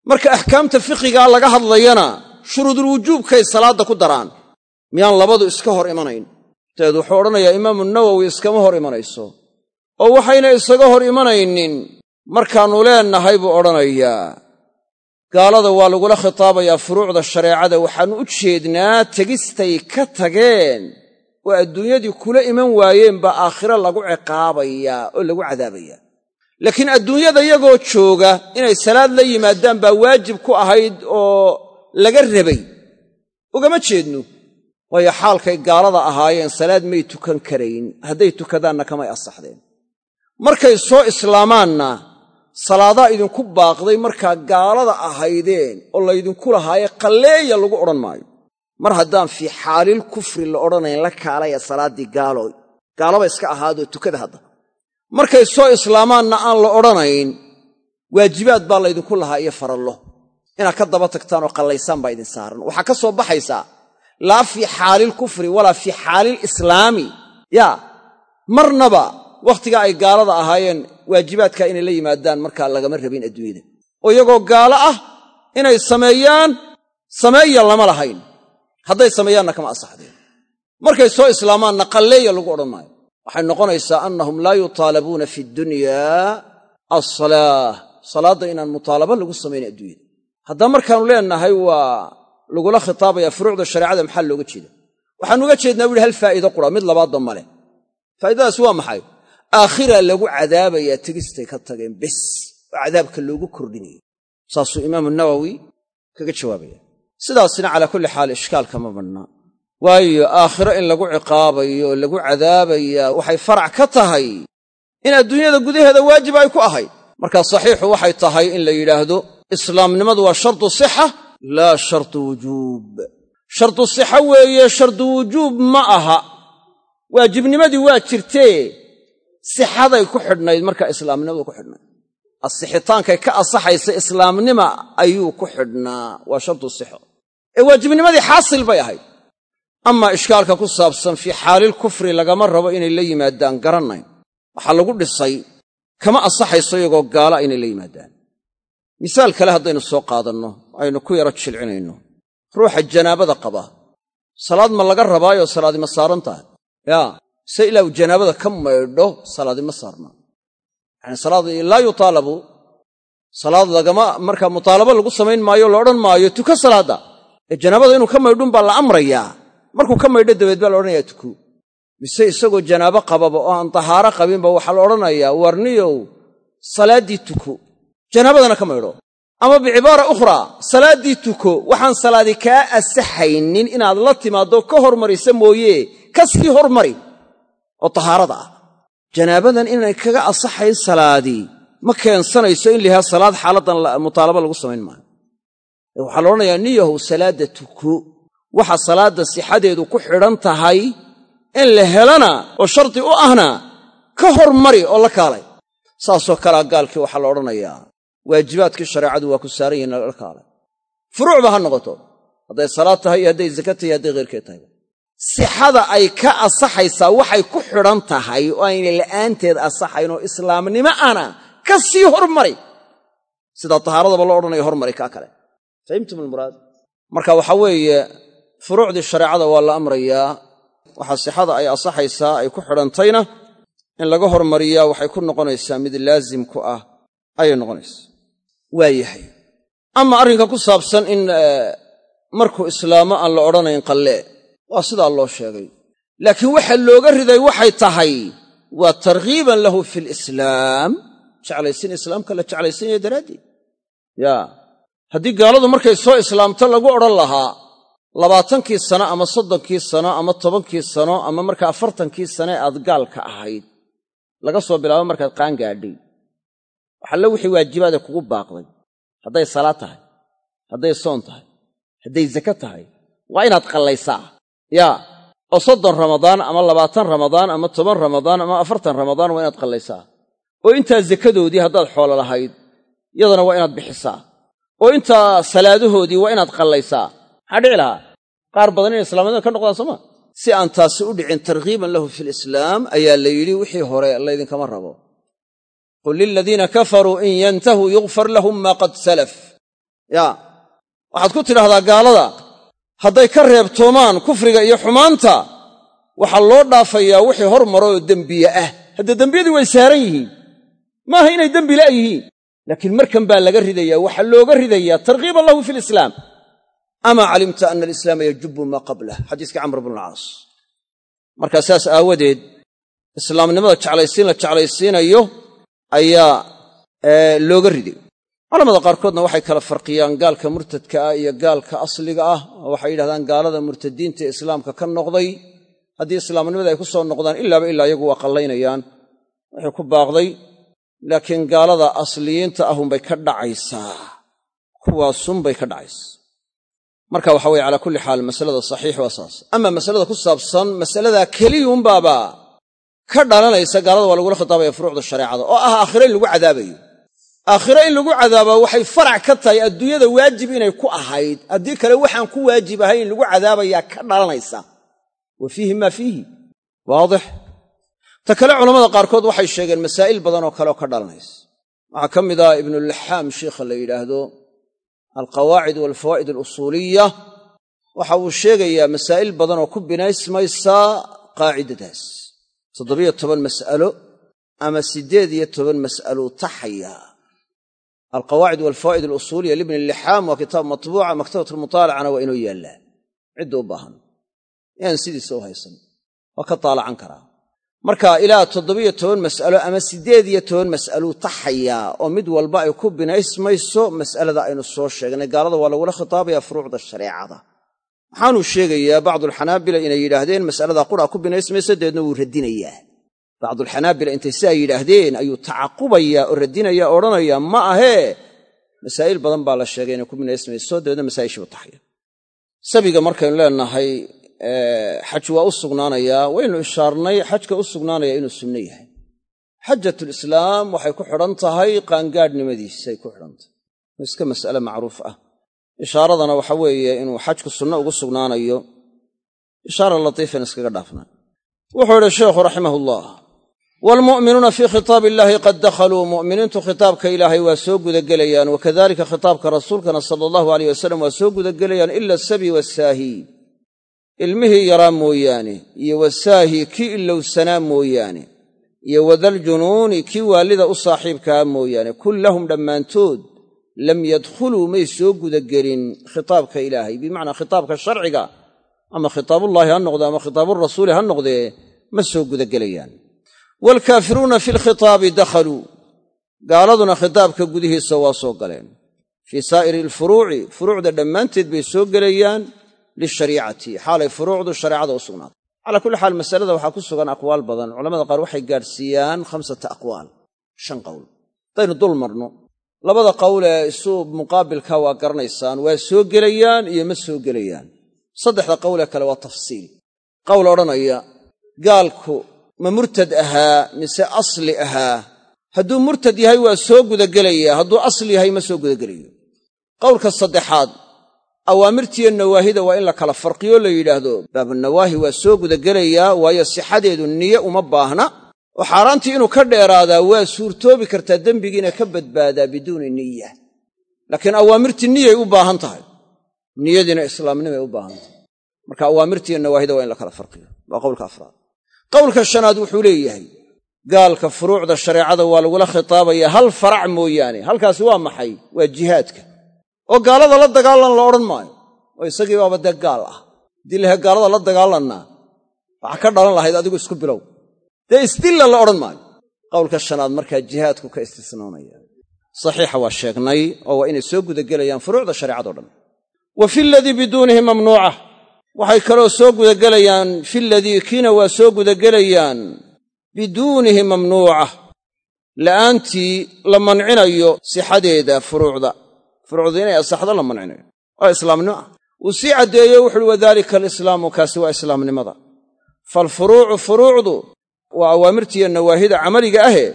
Marka axkaamta fiqigaa laga hadlayana shuruudulwujuubkay salaadda ku daraan. Miyaan labadu iska hor imanayn? Dabeed wuxuu odhanayaa imaamu nawowi iskama hor imanayso. Oo waxayna isaga hor imanaynin markaannu leennahay buu odhanayaa. Gaalada waa lagula khitaabayaa furuucda shareecada waxaannu u jeednaa tegistay ka tageen. Oo adduunyadii kula iman waayeen baa aakhiro lagu ciqaabayaa oo lagu cadaabayaa laakiin adduunyada iyagoo jooga inay salaad la yimaadaan baa waajib ku ahayd oo laga rabay. Ugama jeedno waayo xaalkay gaalada ahaayeen salaad may tukan karayn hadday tukadaanna kamay asaxdeen. Markay soo islaamaanna salaadaa idinku baaqday markaa gaalada ahaydeen oo laydinku lahaaye qalleeya lagu odhan maayo. Mar haddaan fii xaalil kufri la odhanayn la kaalaya salaaddii gaalooy. Gaalaba iska ahaadoo tukada hadda. Markay soo islaamaanna aan la odhanayn waajibaad baa laydinku lahaa iyo farallo. Inaad ka daba tagtaan oo qallaysaan baa idin saaran. Waxaa ka soo baxaysaa laa fii xaalil kufri walaa fii xaalil islaami. Yaa marnaba wakhtigaa ay gaalada ahaayeen waajibaadka inay la yimaadaan markaa lagama rabin adduunyada. oo iyagoo gaalo ah inay sameeyaan sameeya lama lahayn. hadday sameeyaanna kama asaxdeen markay soo islaamaanna qalleeya lagu odhan maayo. waxay noqonaysaa annahum laa yutaalabuuna fi dunyaa alsalaah salaadda inaan mutaalaba lagu samayn adduunyada. haddaba markaannu leenahay waa lagula khitaabaya furuucda shareecada maxaa looga jeeda? waxaanu uga jeednaa bu ihi hal faa'iido qura mid labaadba ma leh. faa'idadaas waa maxay aakhiraa lagu cadaabayaa tegistay ka tageen bes oo cadaabka loogu kordhinayo saasuu imaamu nawowi kaga jawaabaya. Sidaasina calaa kulli xaal ishkaalka ma badhnaa waayo aakhiro in lagu ciqaabayo oo lagu cadaabayaa waxay farac ka tahay in adduunyada gudaheeda waajib ay ku ahayd. Markaa saxiixu waxay tahay in la yidhaahdo islaamnimadu waa shartu sixa laa shartu wujuub. Shartu sixa weeye shardu wujuub ma aha. Waajibnimadii waa jirtee sixaday ku xidhnayd marka islaamnimadu ku xidhnayd. Asixitaankay ka asaxaysa islaamnima ayuu ku xidhnaa. Waa shartu sixo. Ee waajibnimadii xaasil bay ahayd. Amaa ishkaalka ku saabsan fii xaalil kufri lagama rabo inay la yimaadaan garanayn. Waxaa lagu dhisay kama asaxayso iyagoo gaala inay la yimaadaan. Misaal kale haddaynu soo qaadanno aynu ku yaro jilcinayno. Ruuxa janaabada qaba. Salaad ma laga rabaayo salaadi ma saaran tahay? Yaa se ilaa janaabada ka maydho salaadi ma saarna yani salaad laa yutaalabu salaad lagama markaa mutaalabo lagu samayn maayo la odhan maayo tuka salaadda. Ee janaabada inuu ka maydhun baa la amrayaa markuu ka maydho dabeed baa la odhanayaa tuku. Mise isagoo janaabo qababa oo aan tahaaro qabinba waxaa la odhanayaa warniyow salaaddii tuko janaabadana ka maydho. Ama bicibaara ukhraa salaaddii tuko waxaan salaadi kaa asaxaynin inaad la timaaddo ka hormarisa mooye kaskii hormari oo tahaarada ah. Janaabadan inay kaga asaxayn salaadii ma keensanayso in layahaa salaad xaaladdan mutaalaba lagu samayn maayo. Waxaa la odhanayaa niyahow salaadda tuko waxa salaadda sixadeedu ku xidhan tahay in la helana oo shardi u ahna ka hormari oo la kaalay. Saasoo kalea gaalkii waxaa la odhanayaa waajibaadkii shareecadu waa ku saaran yihiin la kaalay. Furuucba ha noqoto. Hadday salaad tahay iyo hadday zaka tahay hadday khayrkeed tahay sixada ay ka asaxaysaa waxay ku xidhan tahay oo ayna la'aanteed asaxayn oo islaamnimo ana ka sii hormari. Sidaa tahaaradaba lo odhanayo hormari kaa kale. Fahimtum marka waxaa weeye furuucdii shareecada waa la amrayaa waxaa sixada ay asaxaysaa ay ku xidhantayna in laga hormariyaa waxay ku noqonaysaa mid laazim ku ah ayay noqonaysaa. Waa yahay. Ama arrinka ku saabsan in markuu islaamo aan la odhanayn qallee waa sidaa loo sheegay. Laakiin waxa looga riday waxay tahay waa targhiiban lahu fi lislaam jeclaysin islaamka la jeclaysanaya daraaddeed. Yaa haddii gaaladu markay soo islaamto lagu odhan lahaa labaatankii sano ama soddonkii sano ama tobankii sano ama markaa afartankii sane aad gaalka ahayd laga soo bilaabo markaad qaan gaadhay waxalle wixii waajibaada kugu baaqday. Hadday salaad tahay hadday soon tahay hadday zaka tahay waa inaad qallaysaa yaa oo soddon ramadaan ama labaatan ramadaan ama toban ramadaan ama afartan ramadaan waa inaad qallaysaa. Oo intaa zakadoodii haddaad xoolo lahayd yadana waa inaad bixisaa. Oo intaa salaadahoodii waa inaad qallaysaa. Maxaa dhici lahaa? Qaar badan inay islaamnimada ka noqdaan sooma si aan taasi u dhicin targhiiban lahu fi lislaam ayaa la yidhi wixii hore laydinkama rabo. Qul liladiina kafaruu in yantahuu yukfar lahum maa qad salaf. Yaa waxaad ku tidhaahdaa gaalada hadday ka reebtoomaan kufriga iyo xumaanta waxaa loo dhaafayaa wixii hor maroo dembiye ah. Haddee dembiyadii way saaran yihiin. Maaha inay dembi la' yihiin. Laakiin markan baa laga ridayaa waxaa looga ridayaa targhiiban lahu fi lislaam amaa calimta ana alislaama yajubu maa qablah xadiiskii camr bnulcaas markaa saas aawadeed islaamnimada jeclaysiin la jeclaysiinayo ayaa looga riday culamada qaarkoodna waxay kala farqiyaan gaalka murtadka ah iyo gaalka asliga ah. Oo waxay yidhahdaan gaalada murtadiinta ee islaamka ka noqday haddii islaamnimada ay ku soo noqdaan ilaaba ilaa iyagu waa qallaynayaan. Waxay ku baaqday laakiin gaalada asliyiinta ahunbay ka dhacaysaa. Kuwaasunbay ka dhacaysaa. Marka waxa weye calaa kulli xaal masalada saxiix waa saas. Ama masalada ku saabsan masaladaa keliyuunbaaba ka dhalanaysa gaalada waa lagula khitaabaya furuucda shareecada oo ah aakhiro in lagu cadaabayo aakhiro in lagu cadaabaa waxay farac ka tahay adduunyada waajib inay ku ahayd. Haddii kale waxaan ku waajib ahay in lagu cadaabayaa ka dhalanaysa. Wa fiihi maa fiihi. Waadix. Ta kale culammada qaarkood waxay sheegeen masaa'il badan oo kaleoo ka dhalanaysa. Waxaa ka mid ah ibnulaxaam sheikha la yidhaahdo alqawaacid waalfawaa'id alusuuliya waxa uu sheegayaa masaa'il badan oo ku binaysmaysaa qaacidadaas. Toddobiyo toban mas'alo ama siddeed iyo toban mas'aluu taxaya alqawaacid walfawaa'id alusuuliya libni lixaam waa kitaab matbuuca maktabat almutaalacana waa inoo yaallaa cidda u baahan. Yaan sidiisa u haysan. Waa ka taalacan karaa. Marka ilaa toddobiyo toban mas'alo ama siddeed iyo toban mas'aluu taxayaa oo mid walba ay ku binaysmayso mas'alada aynu soo sheegnay. Gaalada waa lagula khitaabaya furuucda shareecada. Waxaanuu sheegayaa bacdulxanaabila inay yidhaahdeen mas'alada qura ku binaysmayso dabeedna wuu radinayaa bacdulxanaabila intay sidaa yidhaahdeen ayuu tacaqubayaa oo radinayaa o odhanayaa ma ahee masaa'il badan baa la sheegay inay ku binaysmayso dabeedna masaa'ishiibu taxaya. Sabiga markaynu leenahay xaj waa u sugnaanayaa waynu ishaarnay xajka u sugnaanaya inuu sunno yahay. Xajatulislaam waxay ku xidhan tahay qaangaadhnimadiisay ku xidhan tahay. Iska mas'ale macruuf ah. Ishaaradana waxa weeye inuu xajku sunno ugu sugnaanayo ishaara latiifan iskaga dhaafna. Wuxuu idhi sheikhu raximahullah waalmu'minuuna fii khitaabi illaahi qad dakhaluu mu'miniintu khitaabka ilaahay waa soo gudagelayaan. wakadalika khitaabka rasuulkana sala allahu aleyh wasalam waa soo gudagelayaan ila asabi wasaahi ilmihii yaraa mooyaane iyo wasaahi kii ilowsanaa mooyaane iyo wadaljunuuni kii waalida u saaxiibkaa mooyaane kullahum dhammaantood lam yadkhuluu may soo gudagelin khitaabka ilaahay bimacnaa khitaabka sharciga ama khitaabullaahi ha noqde ama khitaaburasuuli ha noqdee ma soo gudagelayaan waalkaafiruuna fi lkhitaabi dakhaluu gaaladuna khitaabka gudihiisa waa soo galeen fii saa'iri alfuruuci furuucda dhammaanteed bay soo gelayaan lishariicati xaalay furuucdu shareecada u sugnaatay calaa kulli xaal masalada waxaa ku sugan aqwaal badan culamada qaar waxay gaadhsiiyaan khamsata aqwaal shan qowl haddaynu dul marno labada qowl ee isu muqaabilka waa garanaysaan waa soo gelayaan iyo ma soo gelayaan saddexda qowlee kale waa tafsiil qowl odhanaya gaalku ma murtad ahaa mise asli ahaa? Hadduu murtad yahay waa soo gudagelayaa hadduu asli yahay ma soo gudagelayo. Qowlka saddexaad awaamirtiiyo nawaahida waa in la kala farqiyo la yidhaahdo baabunawaahi waa soo gudagelayaa waayo sixadeedu niye uma baahna. Oo xaaraantii inuu ka dheeraadaa waa suurtoobi kartaa dembigiina ka badbaadaa biduuni niya laakiin awaamirtii niyay u baahan tahay. Niyadiina islaamnimay u baahan tahay. Marka awaamirtiiyo nawaahida waa in la kala farqiyo. Waa qowlka afraad qowlka shanaad wuxuu leeyahay gaalka furuucda shareecada waa lagula khitaabayaa hal farac mooyaane halkaasi waa maxay? Waa jihaadka. Oo gaalada la dagaalan la odhan maayo oo isagii baaba dee gaal ah. Haddii lahe gaalada la dagaalanna waxaa ka dhalan lahayd adigu isku bilow. Dee isdilla la odhan maayo. Qowlka shanaad markaa jihaadku ka istisnoonaya. Saxiixa waa sheegnay oo waa inay soo gudagelayaan furuucda shareecado dhan. Wa fi ladii biduunihi mamnuuca waxay kaloo soo gudagelayaan fi ladii kiina waa soo gudagelayaan biduunihi mamnuuca. La'aantii la mancinayo sixadeeda furuucda. Furuucda inay asaxdo la mancinayo. Waa islaamnimo. Ah uu sii caddeeyo wuxuuhi wadaalika alislaamu kaasi waa islaamnimada. Faalfuruucu furuucdu waa awaamirtiiyo nawaahida camaliga ahe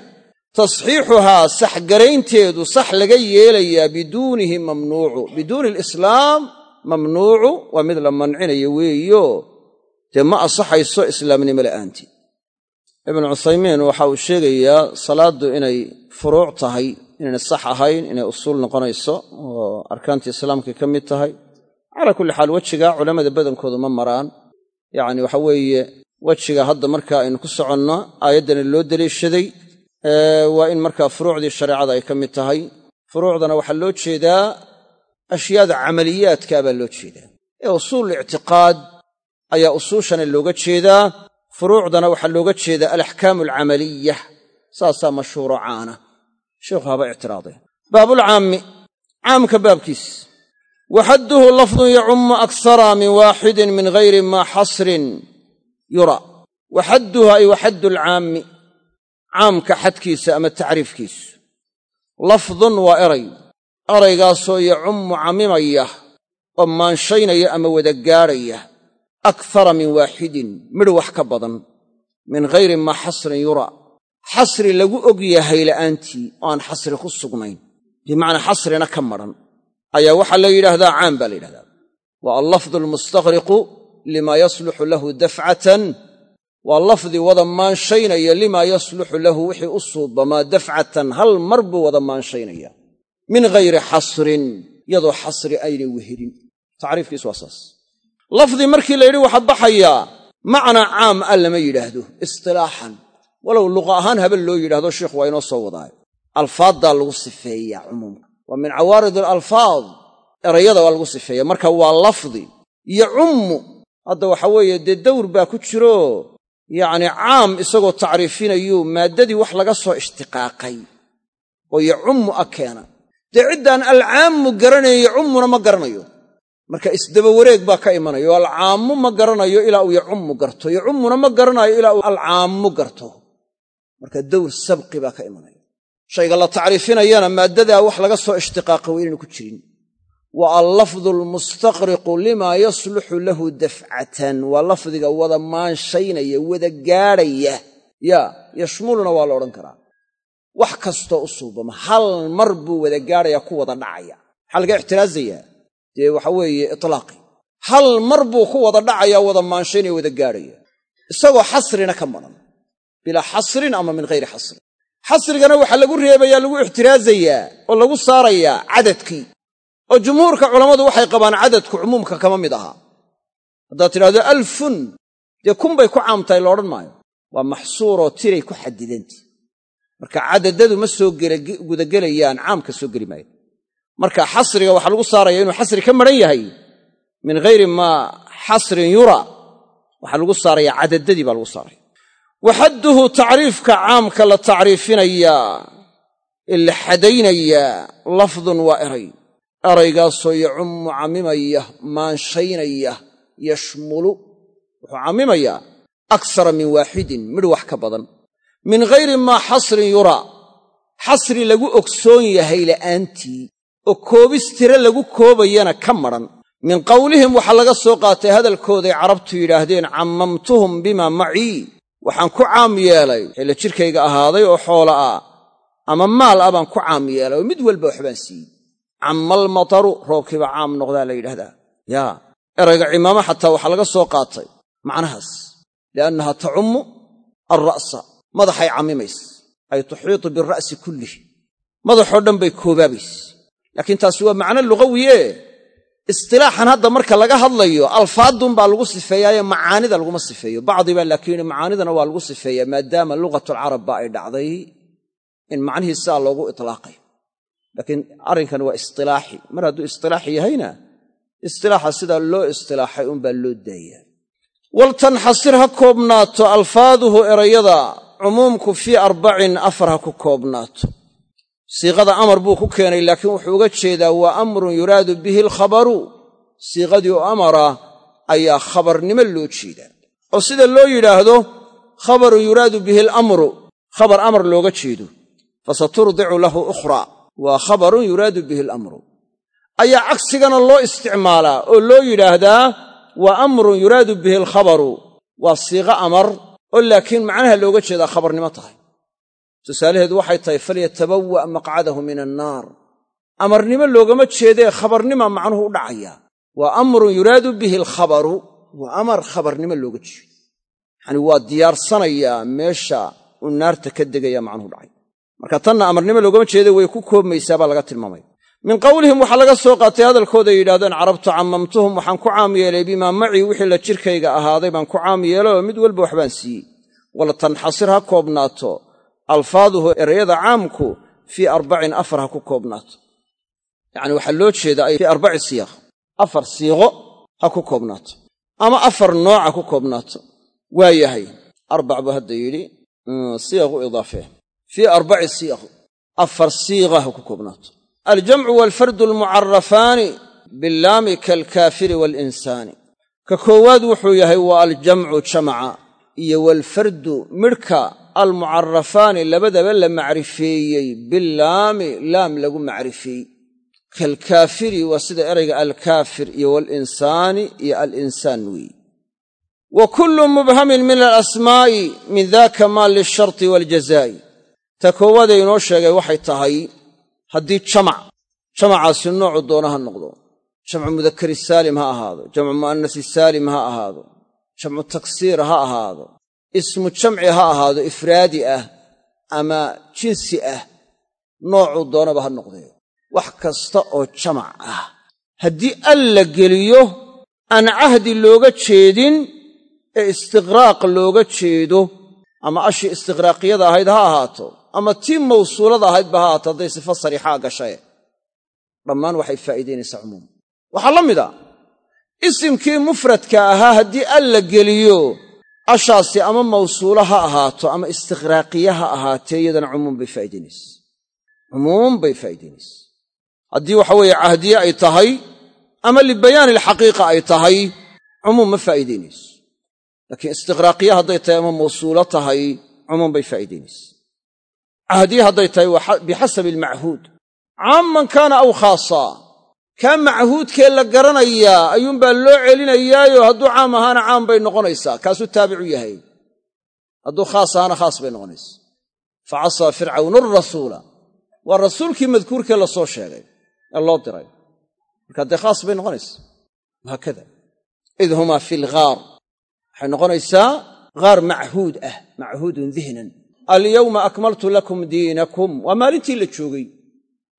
tasxiixuhaa saxgaraynteedu sax laga yeelayaa biduunihi mamnuucu. Biduuni alislaam mamnuucu waa mid la mancinayo weeyo. Dee ma asaxayso islaamnimo la'aantii ibnu cuthaymiin waxa uu sheegayaa salaaddu inay furuuc tahay inayna sax ahayn inay usuul noqonayso oo arkaantii islaamkay ka mid tahay. Calaa kulli xaal wejiga culammada badankoodu ma maraan. Yacni waxa weeye wejiga hadda marka aynu ku soconno aayaddana loo daliishaday waa in markaa furuucdii shareecada ay ka mid tahay. Furuucdana waxaa loo jeedaa ashyaada camaliyaadkaa baa loo jeedaa. Ee usuul ictiqaad ayaa usuushana looga jeedaa furuucdana waxaa looga jeedaa alaxkaamu alcamaliya saasaa mashhuuro caana. Sheikhu haba ictiraadeen baabulcaammi caamka baabkiis. Waxadduhu lafdun yacummu aksara min waaxidin min gayri maa xasrin yura. Waxadduhu ay waxaddu alcaammi caamka xadkiisa ama tacriifkiisu. Lafdun waa eray eraygaasoo yacummu cammimaya oo maanshaynaya ama wada gaadhaya akthara min waaxidin midh wax ka badan min ghayri maa xasrin yura. Xasri lagu og yahay la'aantii oo aan xasri ku sugnayn. Bimacnaa xasrina ka madran ayaa waxaa la yidhaahdaa caam baa la yidhahdaa waa allafdu almustaghriqu lima yasluxu lahu dafcatan. Waa lafdi wada maanshaynaya limaa yasluxu lahu wixii u suubamaa dafcatan hal mar buu wada maanshaynaya min ghayri xasrin iyadoo xasri aynay wehelin. Tacriifkiis waa saas. Lafdi markii la yidhi waxa baxayaa macnaa caam a lama yidhaahdo istilaaxan. Walow luqa ahaan haben loo yidhahdo sheikhu waa inoo soo wadaayo. Alfaaddaa lagu sifeeyaa cumuumka. Waa min cawaarid alalfaad erayada waa lagu sifeeya marka waa lafdi iyo cummu hadda waxa weeye dee dawr baa ku jiro. Yacni caam isagoo tacriifinayuu maaddadii wax laga soo ishtiqaaqay oo yacummu a keena dee ciddaan alcaammu garanayo yacummuna ma garanayo. Marka isdaba wareeg baa ka imanaya oo alcaammu ma garanayo ilaa uu yacummu garto yacummuna ma garanayo ilaa uu alcaammu garto. Marka dawr sabqi baa ka imanaya shayga la tacriifinayana maaddadaa wax laga soo ishtiqaaqa waa inaynu ku jirin. Wa allafdu almustaqriqu limaa yasluxu lahu dafcatan waa lafdiga wada maanshaynaya wada gaadhaya. Yaa yashmuluna waa la odhan karaa wax kastoo u suubama. Hal mar buu wada gaadhaya ku wada dhacaya. Maxaa laga ixtiraazayaa dee waxa weeye itlaaqi. Hal mar buu ku wada dhacaya wada maanshaynaya wada gaadhaya. Isagoo xasrina ka maran. Bilaa xasrin ama min ghayri xasrin. Xasrigana waxaa lagu reebayaa lagu ixtiraazayaa oo lagu saarayaa cadadkii. Oo jumhuurka culammadu waxay qabaan cadadku cumuumka kama mid ahaa haddaad tidhahdo alfun. Dee kun bay ku caamtahay la odhan maayo. Waa maxsuuroo tiray ku xadidantah marka cadadadu ma soo gudagelayaan caamka soo geli maayo. Marka xasriga waxaa lagu saaraya inuu xasri ka maran yahay min ghayri maa xasrin yura waxaa lagu saaraya cadadadii baa lagu saaraya. Wa xadduhu tacriifka caamka la tacriifinayaa ee la xadaynayaa lafdun waa eray. Eraygaasoo yacummu cammimaya maanshaynaya yashmulu wuxuu cammimayaa aksara min waaxidin midh wax ka badan min ghayri maa xasrin yuraa xasri lagu ogsoon yahay la'aantii oo koobis tire lagu koobayana ka madran min qawlihim waxaa laga soo qaatay hadalkooday carabtu yidhaahdeen cammamtuhum bimaa macii waxaan ku caam yeelay xilla jidhkayga ahaaday oo xoola ah ama maal ah baan ku caam yeelay oo mid walba waxbaan siiyey. Cammal mataru roobkiiba caam noqdaa la yidhahdaa. Yaa erayga cimaamo xataa waxaa laga soo qaatay macnahaas. Liannaha tacummu alra'sa madaxay cammimaysa ay tuxiitu bira'si kullih madaxoo dhan bay koobaabaysa laakiin taasi waa macno lugawiye. Istilaaxan hadda marka laga hadlayo alfaadun baa lagu sifeeyaaye macaanida laguma sifeeyo. Bacdibaa laakiin macaanidana waa lagu sifeeyaa maadaama lugatulcarab ba ay dhacday in macnihii sidaa loogu itlaaqay. Laakiin arrinkan waa istilaaxi. Mar hadduu istilaaxi yahayna istilaaxa sidaa loo istilaaxay unbaa loo daayaa. Waltanxasir ha koobnaato alfaaduhu erayada cumuumku fii arbacin afar ha ku koobnaato. Siiqada amar buu ku keenay laakiin wuxuu uga jeedaa waa amrun yuraadu bihi alkhabaru. Siiqadii oo amara ayaa khabarnimo loo jeedaa. Oo sida loo yidhaahdo khabarun yuraadu bihi alamru. Khabar amar looga jeedo fasaturdicu lahu ukhraa. Waa khabarun yuraadu bihi alamru. Ayaa cagsigana loo isticmaalaa oo loo yidhaahdaa waa amrun yuraadu bihi alkhabaru. Waa siiqo amar oo laakiin macnaha looga jeedaa khabarnimo tahay. Tusaalaheedu waxay tahay falyatabawa' maqcadahu min annaar. Amarnimo loogama jeedee khabarnima macnuhu u dhacaya. Waa amrun yuraadu bihi alkhabaru waa amar khabarnimo looga jeedo. Yacanii waa diyaarsanayaa meesha uu naarta ka degaya macnuhu dhacay. Marka tanna amarnimo loogama jeede way ku koobmaysaa baa laga tilmaamaya min qawlihim waxaa laga soo qaatay hadalkooday yidhahdeen carabtu cammamtuhum waxaan ku caam yeelay bimaa macii wixii la jirkayga ahaaday baan ku caam yeelay oo mid walba waxbaan siiyey. Wala tanxasir ha koobnaato alfaaduhu erayada caamku fii arbacin afar ha ku koobnaato. Yacani waxaa loo jeedaa fii arbaci siyaaq afar siiqo ha ku koobnaato ama afar nooc ha ku koobnaato. Waa yahay arbac buu hadda yidhi siyaq u idaafee fii arbaci siyaq afar siiqa ha ku koobnaato aljamcu waalfardu almucarafaani billaami kaalkaafiri waalinsaani ka koowaad wuxuu yahay waa aljamcu jamaca iyo waalfardu midhka almucarafaani labadaba la macrifeeyey billaami laam lagu macrifeeyey. Kaalkaafiri waa sida erayga alkaafir iyo waalinsaani iyo alinsaan weeye wa kullu mubhamin min alasmaa'i min daaka maa lisharti waaljazaa'i ta koowaadee inoo sheegay waxay tahay haddii jamac jamacaasi noocu doona ha noqdo. Jamcu mudakari saalim ha ahaado. Jamcu mu'anasi saalim ha ahaado. Jamcu taksiir ha ahaado. Ismu jamci ha ahaado ifraadi ah ama jinsi ah noocuu doonaba ha noqdee. Wax kasta oo jamac ah. Haddii al la geliyo aan cahdi looga jeedin ee istiqraaq looga jeedo ama ashii istiqraaqiyada ahayd ha ahaato ama tii mawsuulada ahaydba ha ahaato hadday sifo sariixaa gashae dhammaan waxay faa'iidaynaysaa cumuum. Waxaa la mid a isimkii mufradka ahaa haddii al la geliyo ashaasi ama mawsuulo ha ahaato ama istiqraaqiye ha ahaatee iyadana cumuum bay faa'idaynaysa cumuum bay faa'idaynaysa haddii waxa weeye cahdiye ay tahay ama libayaani alxaqiiqa ay tahay cumuum ma faa'iidaynayso. Laakiin istiqraaqiye hadday tahay ama mawsuulo tahay cumuum bay faa'iidaynaysa cahdiye hadday tahay bixasabi almachuud. Caamman kaana aw khaasa. Kaa machuudkee la garanayaa ayuunbaa loo celinayaayo hadduu caam ahaana caam bay noqonaysaa. Kaasuu taabicu yahay. Hadduu khaas ahaana khaas bay noqonaysaa. Fa casaa fircawnu rasuula waa rasuulkii madkuurkee la soo sheegay ee loo diray. Markaa dee khaas bay noqonaysaa. Wahaakada id humaa fi lghaar waxay noqonaysaa ghaar machuud ah machuudun dihnan alyawma akmaltu lakum diinakum. Waa maalintii la joogay.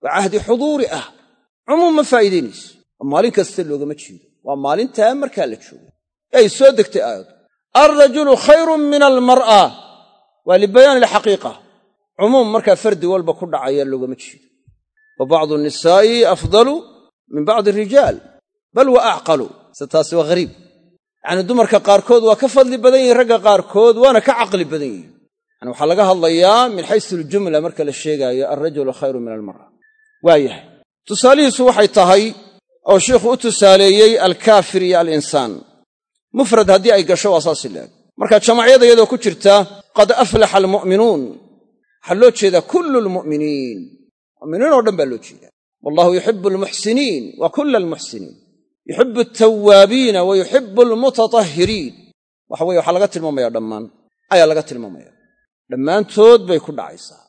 Waa cahdi xuduuri ah. Cumuum ma faa'iidaynayso oo maalin kasta loogama jeedo. Waa maalintaa markaa la joogay. Ay soo degtay aayaddu. Alrajulu khayrun min almar'a. Waa libayaani alxaqiiqa. Cumuum markaa fardi walba ku dhacaya loogama jeedo. Wa bacdu nisaa'i afdalu min bacdi arijaal bal wa acqalu se taasi waa ghariib yacanii dumarka qaarkood waa ka fadli badan yihiin ragga qaarkood waana ka caqli badan yihiin yani waxaa laga hadlayaa min xaysu aljumla marka la sheegaayo alrajulu khayru min almar'a. Waayahay tusaalihiisu waxay tahay oo sheikhu u tusaaleeyey alkaafir iyo alinsaan mufrad haddii ay gasho waa saasi laeg marka jamacyada iyadoo ku jirta qad aflaxa almu'minuun. Waxaa loo jeedaa kullu almu'miniin. Mu'miniin oo dhan baa loo jeedaa. Wallahu yuxibu almuxsiniin. Wa kulla almuxsiniin. Yuxibu altawaabiina wa yuxibu almutatahhiriin. Waxa weye waxaa laga tilmaamaya dhammaan. Ayaa laga tilmaamaya dhammaantood bay ku dhacaysaa.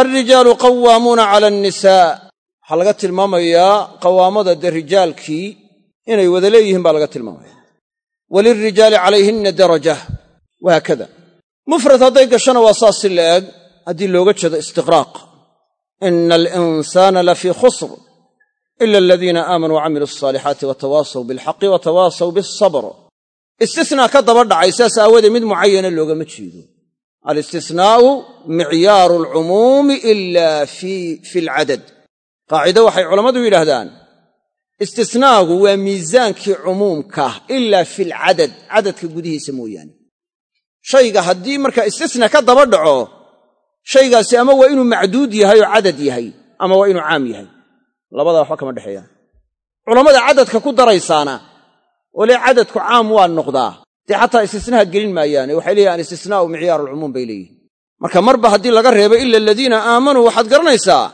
Alrijaalu qawaamuuna cala annisaa. Waxaa laga tilmaamayaa qawaamada dee rijaalkii inay wada leeyihiin baa laga tilmaamaya walilrijaali calayhinna daraja. Wahaakada mufrad hadday gashona waa saas si la'eg haddii looga jeedo istiqraaq. Ina alinsaana lafii khusr. Ila aladiina aamanuu wacamiluu alsaalixaati watawaasaw bilxaqi watawaasaw bialsabr istisnaa ka daba dhacay saas aawoodee mid mucayana loogama jeedo alistisnaa'u micyaaru alcumuumi ila fi alcadad. Qaacido waxay culammadu yidhaahdaan istisnaagu waa miisaankii cumuumka ilaa filcadad cadadka gudihiisa mooyaane. Shayga haddii markaa istisna ka daba dhaco shaygaasi ama waa inuu macduud yahay oo cadad yahay ama waa inuu caam yahay. Labadaa waxba kama dhexeeyaan culammada cadadka ku daraysaana ole cadadku caam waa noqdaa dee xataa istisnaha gelin maayaane waxay leeyihiin alistisnaa'u micyaaru alcumuum bay leeyihiin marka marba haddii laga reebo ila aladiina aamanuu waxaad garanaysaa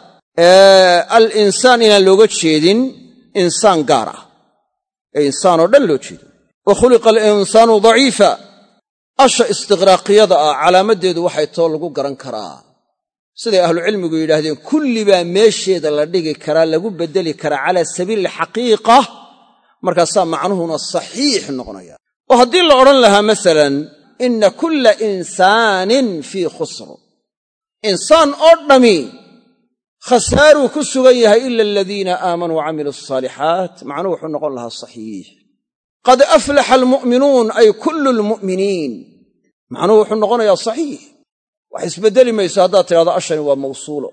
al insaan inaan looga jeedin insaan gaar ah. Ee insaanoo dhan loo jeedo. Wa khuliqa alinsaanu daciifa. Asha istiqraaqiyada ah calaamaddeedu waxay too lagu garan karaa. Siday ahlucilmigu yidhaahdeen kulli baa meesheeda la dhigi karaa lagu beddeli karaa calaa sabiili alxaqiiqa markaasaa macnuhuna saxiix noqonaya oo haddii la odhan lahaa masalan inna kulla insaanin fii khusr. Insaan oo dhami khasaaruu ku sugan yahay ila aladiina aamanuu wacamiluu alsaalixaat macnuhu wuxuu noqon lahaa saxiix. Qad aflaxa almu'minuun ay kullu lmu'miniin macnuhu wuxuu noqonayaa saxiix. Wax isbeddeli mayso haddaad tidhahdo ashani waa mawsuulo.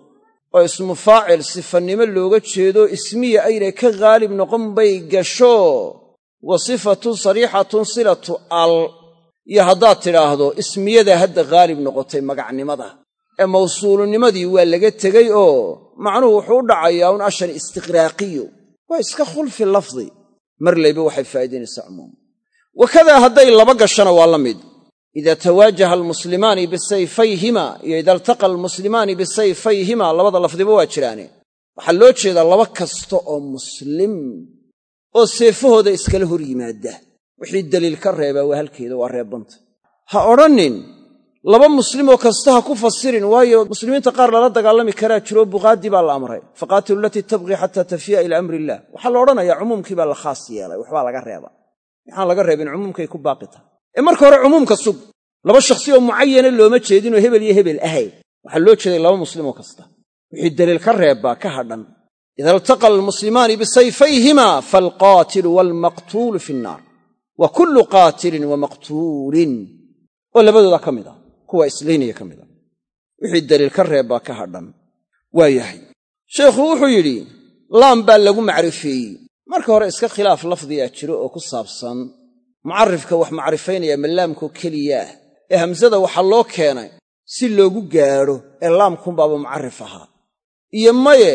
Oo ismu faacil sifannimo looga jeedo ismiya aynay ka haalib noqon bay gasho wa sifatun sariixatun silatu al iyo haddaad tidhaahdo ismiyadaa hadda haalib noqotay magacnimada. Ee mawsuulunimadii waa laga tegey oo macnuhu wuxuu u dhacayaa un ashan istiqraaqiyo waa iska khulfi lafdi. Mar layba waxay faa'idaynaysaa cumuum. Wakadaa hadday laba gashana waa la mid. Ida tawaajaha almuslimaani bisayfayhima iyo ida altaqa almuslimaani bisayfayhima labada lafdiba waa jiraane. Waxaa loo jeedaa laba kasta oo muslim oo seefahooda iskala hor yimaada wixii daliil ka reebaa waa halkeeda waa reebanta ha odhannin laba muslimoo kasta ha ku fasirin waayo muslimiinta qaar lala dagaalami karaa jiroo buqaadii baa la amray. Faqaatilu alatii tabqii xataa tafiya ila amri illaah waxaa la odhanayaa cumuumkii baa la khaas yeelay waxbaa laga reeba. Maxaan laga reebin cumuumkay ku baaqi tahay. Ee marka hore cumuumka sug. Laba shakhsi oo mucayana looma jeedinoo hebel iyo hebel ahay. Waxaa loo jeeday laba muslimoo kasta. Wixii daliil ka reebbaa ka hadhan ida iltaqa almuslimaani bisayfayhima faalqaatilu waalmaqtuulu fi nnaar wa kullu qaatilin wa maqtuulin oo labadooda ka mid a kuwa islaynaya ka mid a wixii daliil ka reebbaa ka hadhan waa yahay sheikhu wuxuu yidhi laam baa lagu macrifeeyey marka hore iska khilaaf lafdigaa jiro oo ku saabsan mucarifka wax macrifaynaya ma laamkoo keliyaah ee hamsada waxaa loo keenay si loogu gaadho ee laamkunbaaba mucarif ahaa iyo maye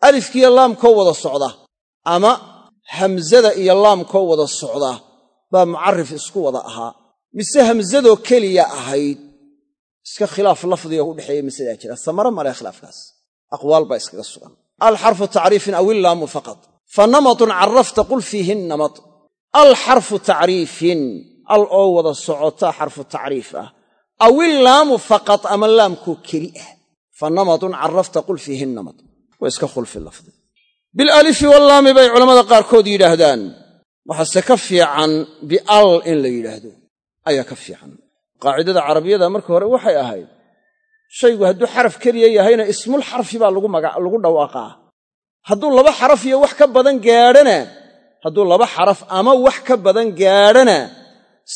alifkiiyo laamkoo wada socda ama hamsada iyo laamkoo wada socda baa mucarif isku wada ahaa. Mise hamsadoo keliya ahayd iska khilaaf lafdiga u dhexeeya masadaa jira. Samare male khilaafkaas. Aqwaal baa iskaga sugan. Alxarfu tacriifin aw illaamu faqad fa namatun carafta qul fiihi namat. Alxarfu tacriifin al oo wada socotaa xarfu tacriif ah. Aw illaamu faqad ama laamkoo keli ah. Fa namatun carafta qul fiihi namat waa iska khulfi lafdi. Bilalifi wallaami bay culammada qaarkood yidhaahdaan. Waxaase ka fiican bial in la yidhaahdo. Ayaa ka fiican. Qaacidada carabiyada marka hore waxay ahayd shaygu hadduu xaraf keliya yahayna ismul xarfi baa lagu dhawaaqaa. Hadduu laba xaraf iyo wax ka badan gaadhana hadduu laba xaraf ama wax ka badan gaadhana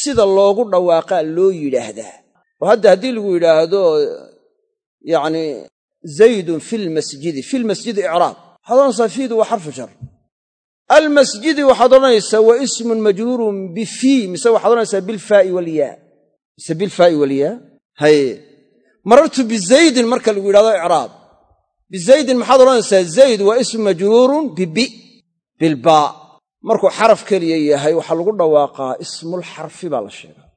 sida loogu dhawaaqaa loo yidhaahdaa. Oo hadda haddii lagu yidhaahdo yacni zaydun fi lmasjidi fi lmasjidi icraab waxaad odhanaysaa fiidu waa xarfu jar. Almasjidi waxaad odhanaysaa wa ismun majruurun bifii mise waxaad odhanaysaa bilfaa'i walyaa mise bilfaa'i walyaa haye marartu bizaydin marka lagu yidhahdo icraab bizaydin maxaad odhanaysaa zayd waa ismu majruurun bibi bilbaa markuu xaraf keliya yahay waxaa lagu dhawaaqaa ismul xarfi baa la sheegaa.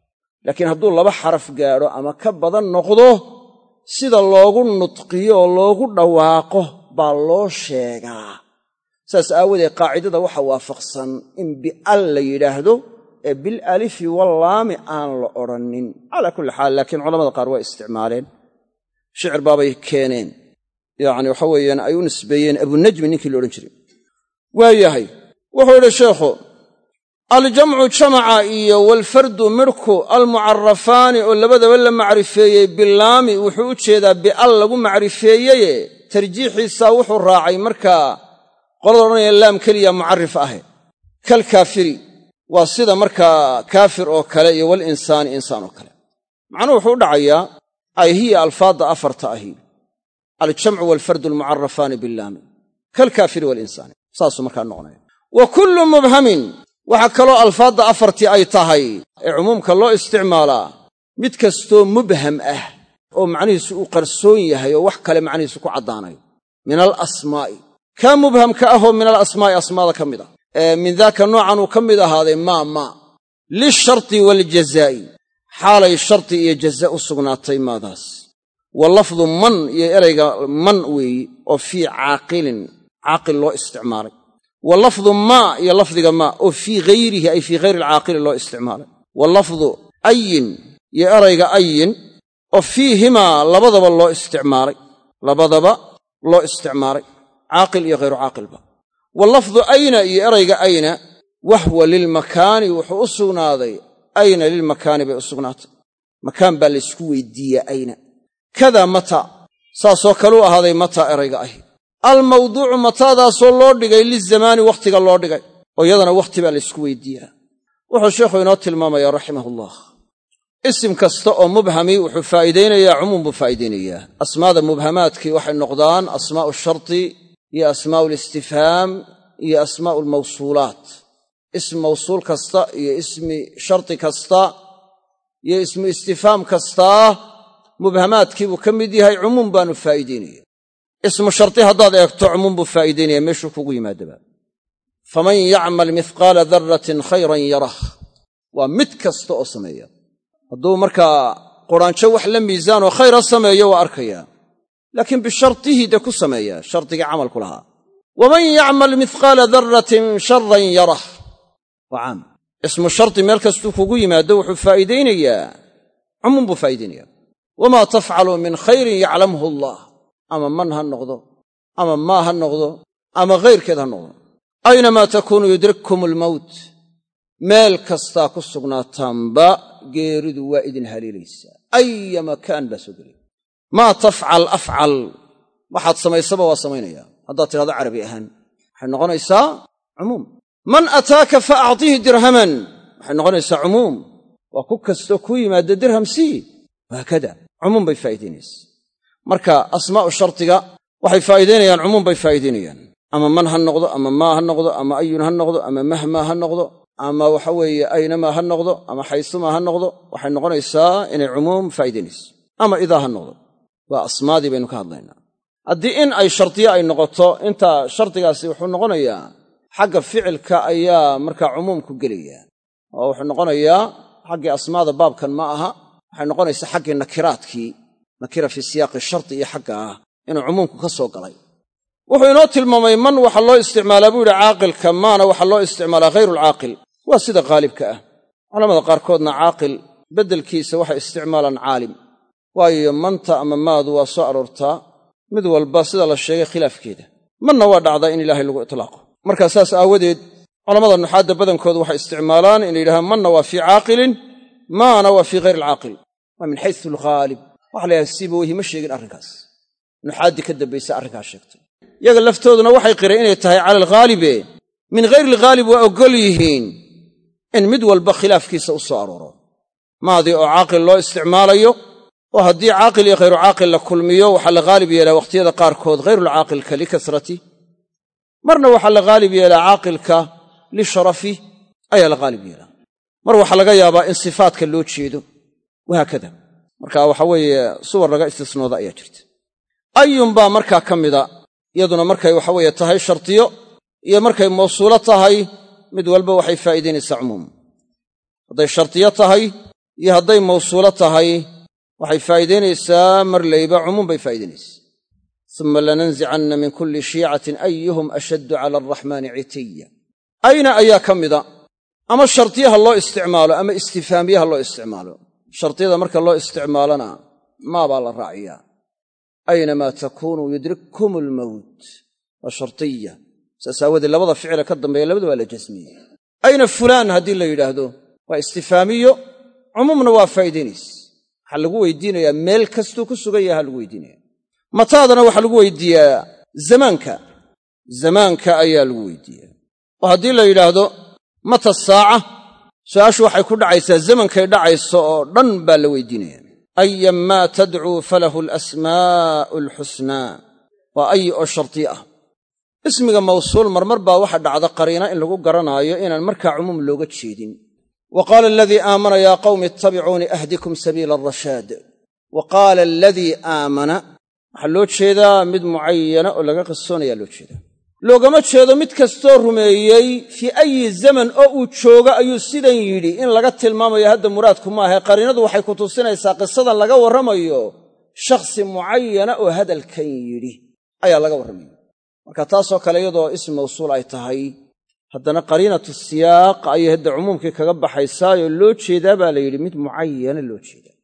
Laakiin hadduu laba xaraf gaadho ama ka badan noqdo sida loogu nutqiyo oo loogu dhawaaqo baa loo sheegaa. Saas aawadeed qaacidada waxa waafaqsan in bial la yidhaahdo ee bilalifi wallaami aan la odhannin calaa kulli xaal laakiin culamada qaar waa isticmaaleen. Shicir baabay keeneen. Yacni waxa weeyaan ay u nisbeeyeen abunajmi ninkii la odhan jiray. Waa yahay. Wuxuu yidhi sheekhu aljamcu jamaca iyo walfardu midhku almucarafaani oo labadaba la macrifeeyey bilaami wuxuu u jeedaa bial lagu macrifeeyeye tarjiixiisaa wuxuu raacay markaa qolada odhanaya laam keliya mucarif ahe kalkaafiri waa sida markaa kaafir oo kale iyo walinsaani insaan oo kale. Macnuhu wuxuu u dhacayaa ay hiya alfaadda afarta ahi. Aljamcu walfardu almucarafaani bilaami kalkaafiri walinsaani saasuu markaa noqonaya. Wa kullu mubhamin waxaa kaloo alfaadda afartii ay tahay ee cumuumka loo isticmaalaa mid kastoo mubham ah oo macnihiisu uu qarsoon yahay oo wax kale macnihiisu ku caddaanayo min alasmaa'i kaa mubhamka ahoo min alasmaa'i asmaada ka mid ah. Ee min daaka noocan uu ka mid ahaaday maa maa. Lisharti waaljazaa'i xaalay sharti iyo jaza u sugnaatay maadaas. Wa lafdu man iyo erayga man weeyi oo fii caaqilin caaqil loo isticmaalay wa lafdu maa iyo lafdiga maa oo fii hayrihi ay fii hayri alcaaqili loo isticmaalay. Wa lafdu ayin iyo erayga ayin oo fiihimaa labadaba loo isticmaalay. Labadaba loo isticmaalay. Caaqil iyo hayru caaqilba wa lafdu ayna iyo erayga ayna wahwa lilmakaani wuxuu u sugnaaday ayna lilmakaani bay u sugnaatay. Makaan baa laysku weydiiyaa ayna. Kadaa mata saasoo kaluu ahaaday mata erayga ahi almawduucu mataadaasoo loo dhigay lizamaani wakhtiga loo dhigay oo iyadana wakhti baa laysku weydiiyaa. Wuxuu sheikhu inoo tilmaamayaa raximahullah. Isim kasta oo mubhami wuxuu faa'iidaynayaa cumuum buu faa'iidaynayaa. Asmaada mubhamaadkii waxay noqdaan asmaa'u sharti iyo asmaa'u listifhaam iyo asmaa'u almawsuulaat ism mawsuul kasta iyo ismi sharti kasta iyo ismu istifhaam kastaa mubhamaadkiibuu ka mid yahay cumuum baanu faa'iidaynaya ismu sharti haddaad eegto cumuum buu faa'iidaynaya meeshuu kugu yimaadaba. Faman yacmal mihqaala darratin khayran yarah. Waa mid kasta oo sameeya. Hadduu markaa quraanjo wax la miisaanoo khayra sameeyo waa arkayaa. Laakiin bishartihi dee ku sameeya shardigii camalku lahaa. Waman yacmal mihqaala darratin sharan yarah. Waa caam. Ismu sharti meel kastuu kugu yimaado wuxuu faa'iidaynayaa. Cumuum buu faa'iidaynayaa. Wamaa tafcaluu min khayrin yaclamhu allah ama man ha noqdo ama maa ha noqdo ama khayrkeed ha noqdo. Aynamaa takuunu yudrikkum almowt meel kastaa ku sugnaataanba geeridu waa idin haliilaysaa. Aya makaan baa soo gelaya maa tafcal afcal waxaad samaysaba waa samaynaya haddaad tidhahdo carabi ahaan waxay noqonaysaa cumuum. Man ataaka fa actihi dirhaman waxay noqonaysaa cumuum. Waa ku kastoo kuu yimaada dirham sii wahaakada cumuum bay faa'iidaynaysa marka asmaa'u shardiga waxay faa'iidaynayaan cumuum bay faa'iidaynayaan ama man ha noqdo ama maa ha noqdo ama ayun ha noqdo ama mahmaa ha noqdo ama waxa weeye aynamaa ha noqdo ama xaysumaa ha noqdo waxay noqonaysaa inay cumuum faa'iidaynayso ama idaa ha noqdo. Waa asmaadii baynu ka hadlaynaa. Haddii in ay shardiye ay noqoto inta shardigaasi wuxuu noqonayaa xagga ficilka ayaa markaa cumuumku gelaya. Oo wuxuu noqonayaa xaggii asmaada baabkan ma aha waxay noqonaysaa xaggii nakiraadkii nakira fii siyaaqi shardi iyo xagga ah inuu cumuumku ka soo galay. Wuxuu inoo tilmaamay man waxa loo isticmaalaa? Buu yidhi caaqilka maana waxa loo isticmaalaa hayrulcaaqil waa sida qaalibka ah. Culamada qaarkoodna caaqil beddelkiisa waxay isticmaalaan caalim. Waayo manta ama maadu waa soo aroortaa mid walba sida la sheegay khilaafkeeda. Manna waa dhacdaa in ilaahay lagu itlaaqo. Markaa saas aawadeed culammada nuxaadda badankoodu waxay isticmaalaan inay yidhahaan manna waa fii caaqilin maana waa fii hayr alcaaqil waa min xaysu alghaalib waxa la yidhaha sibaweyhi ma sheegin arrinkaas. Nuxaaddii ka dambaysa arrinkaas sheegtay. Yaga laftooduna waxay qireen inay tahay cala alghaalibe min hayri alghaalib waa oggol yihiin in mid walba khilaafkiisa u soo arooro. Maadii oo caaqil loo isticmaalayo oo haddii caaqil iyo khayru caaqil la kulmiyo waxaa la haalib yeelaa wakhtiyada qaarkood hayrulcaaqilka likasrati marna waxaa la haalib yeelaa caaqilka lisharafi ayaa la haalib yeelaa. Mar waxaa laga yaabaa in sifaadka loo jeedo. Wahaakada marka waxa weeye suwar laga istisnooda ayaa jirta. Ayun baa markaa ka mida iyaduna markay waxa weeye tahay shardiyo iyo markay mawsuulo tahay mid walba waxay faa'iidaynaysaa cumuum. Hadday shardiyo tahay iyo hadday mawsuulo tahay waxay faa'iidaynaysaa mar layba cumuum bay faa'iidaynaysaa. Uma lananzicanna min kulli shiicatin ayuhum ashaddu cala alraxmaani citiya ayna ayaa ka mida ama shardiyaha loo isticmaalo ama istifaamiyaha loo isticmaalo shardiyada marka loo isticmaalona maabaa la raaciyaa aynamaa takuunuu yudrikkum almowt waa shardiya saas aawadeed labada ficila ka dambeeya labada waa la jasmiyey. Ayna fulaan haddii la yidhaahdo waa istifaamiyo cumuumna waa faa'iidaynaysa waxaa lagu weydiinayaa meel kastuu ku sugan yaha lagu weydiinaya mataadana waxaa lagu weydiiyaa zamaanka. Zamaanka ayaa lagu weydiiyaa. Oo haddii la yidhaahdo mata saaca su'aashu waxay ku dhacaysaa zamankay dhacayso oo dhan baa la weydiinaya. Ayan maa tadcuu falahu alasmaa'u alxusnaa waa ay oo shardiyo ah. Ismiga mawsuul marmar baa waxa dhacda qariina in lagu garanaayo inaan markaa cumuum looga jeedin. Wa qaala aladii aamana yaa qawmi ittabicuunii ahdikum sabiila arashaad wa qaala aladii aamana waxaa loo jeedaa mid mucayana oo laga qisoonayaa loo jeedaa loogama jeedo mid kastoo rumeeyey fii ayi zaman oo uu joogo ayuu sidan yidhi. In laga tilmaamayo hadda muraadku maahae qariinadu waxay ku tusinaysaa qisadan laga warramayo. Shakhsi mucayana oo hadalkan yidhi ayaa laga warramaya marka taasoo kale iyadoo ism mawsuul ay tahay haddana qariinatu siyaaq ayay hadda cumuumkii kaga baxaysaayoo loo jeedaa baa la yidhi mid mucayana loo jeedaa.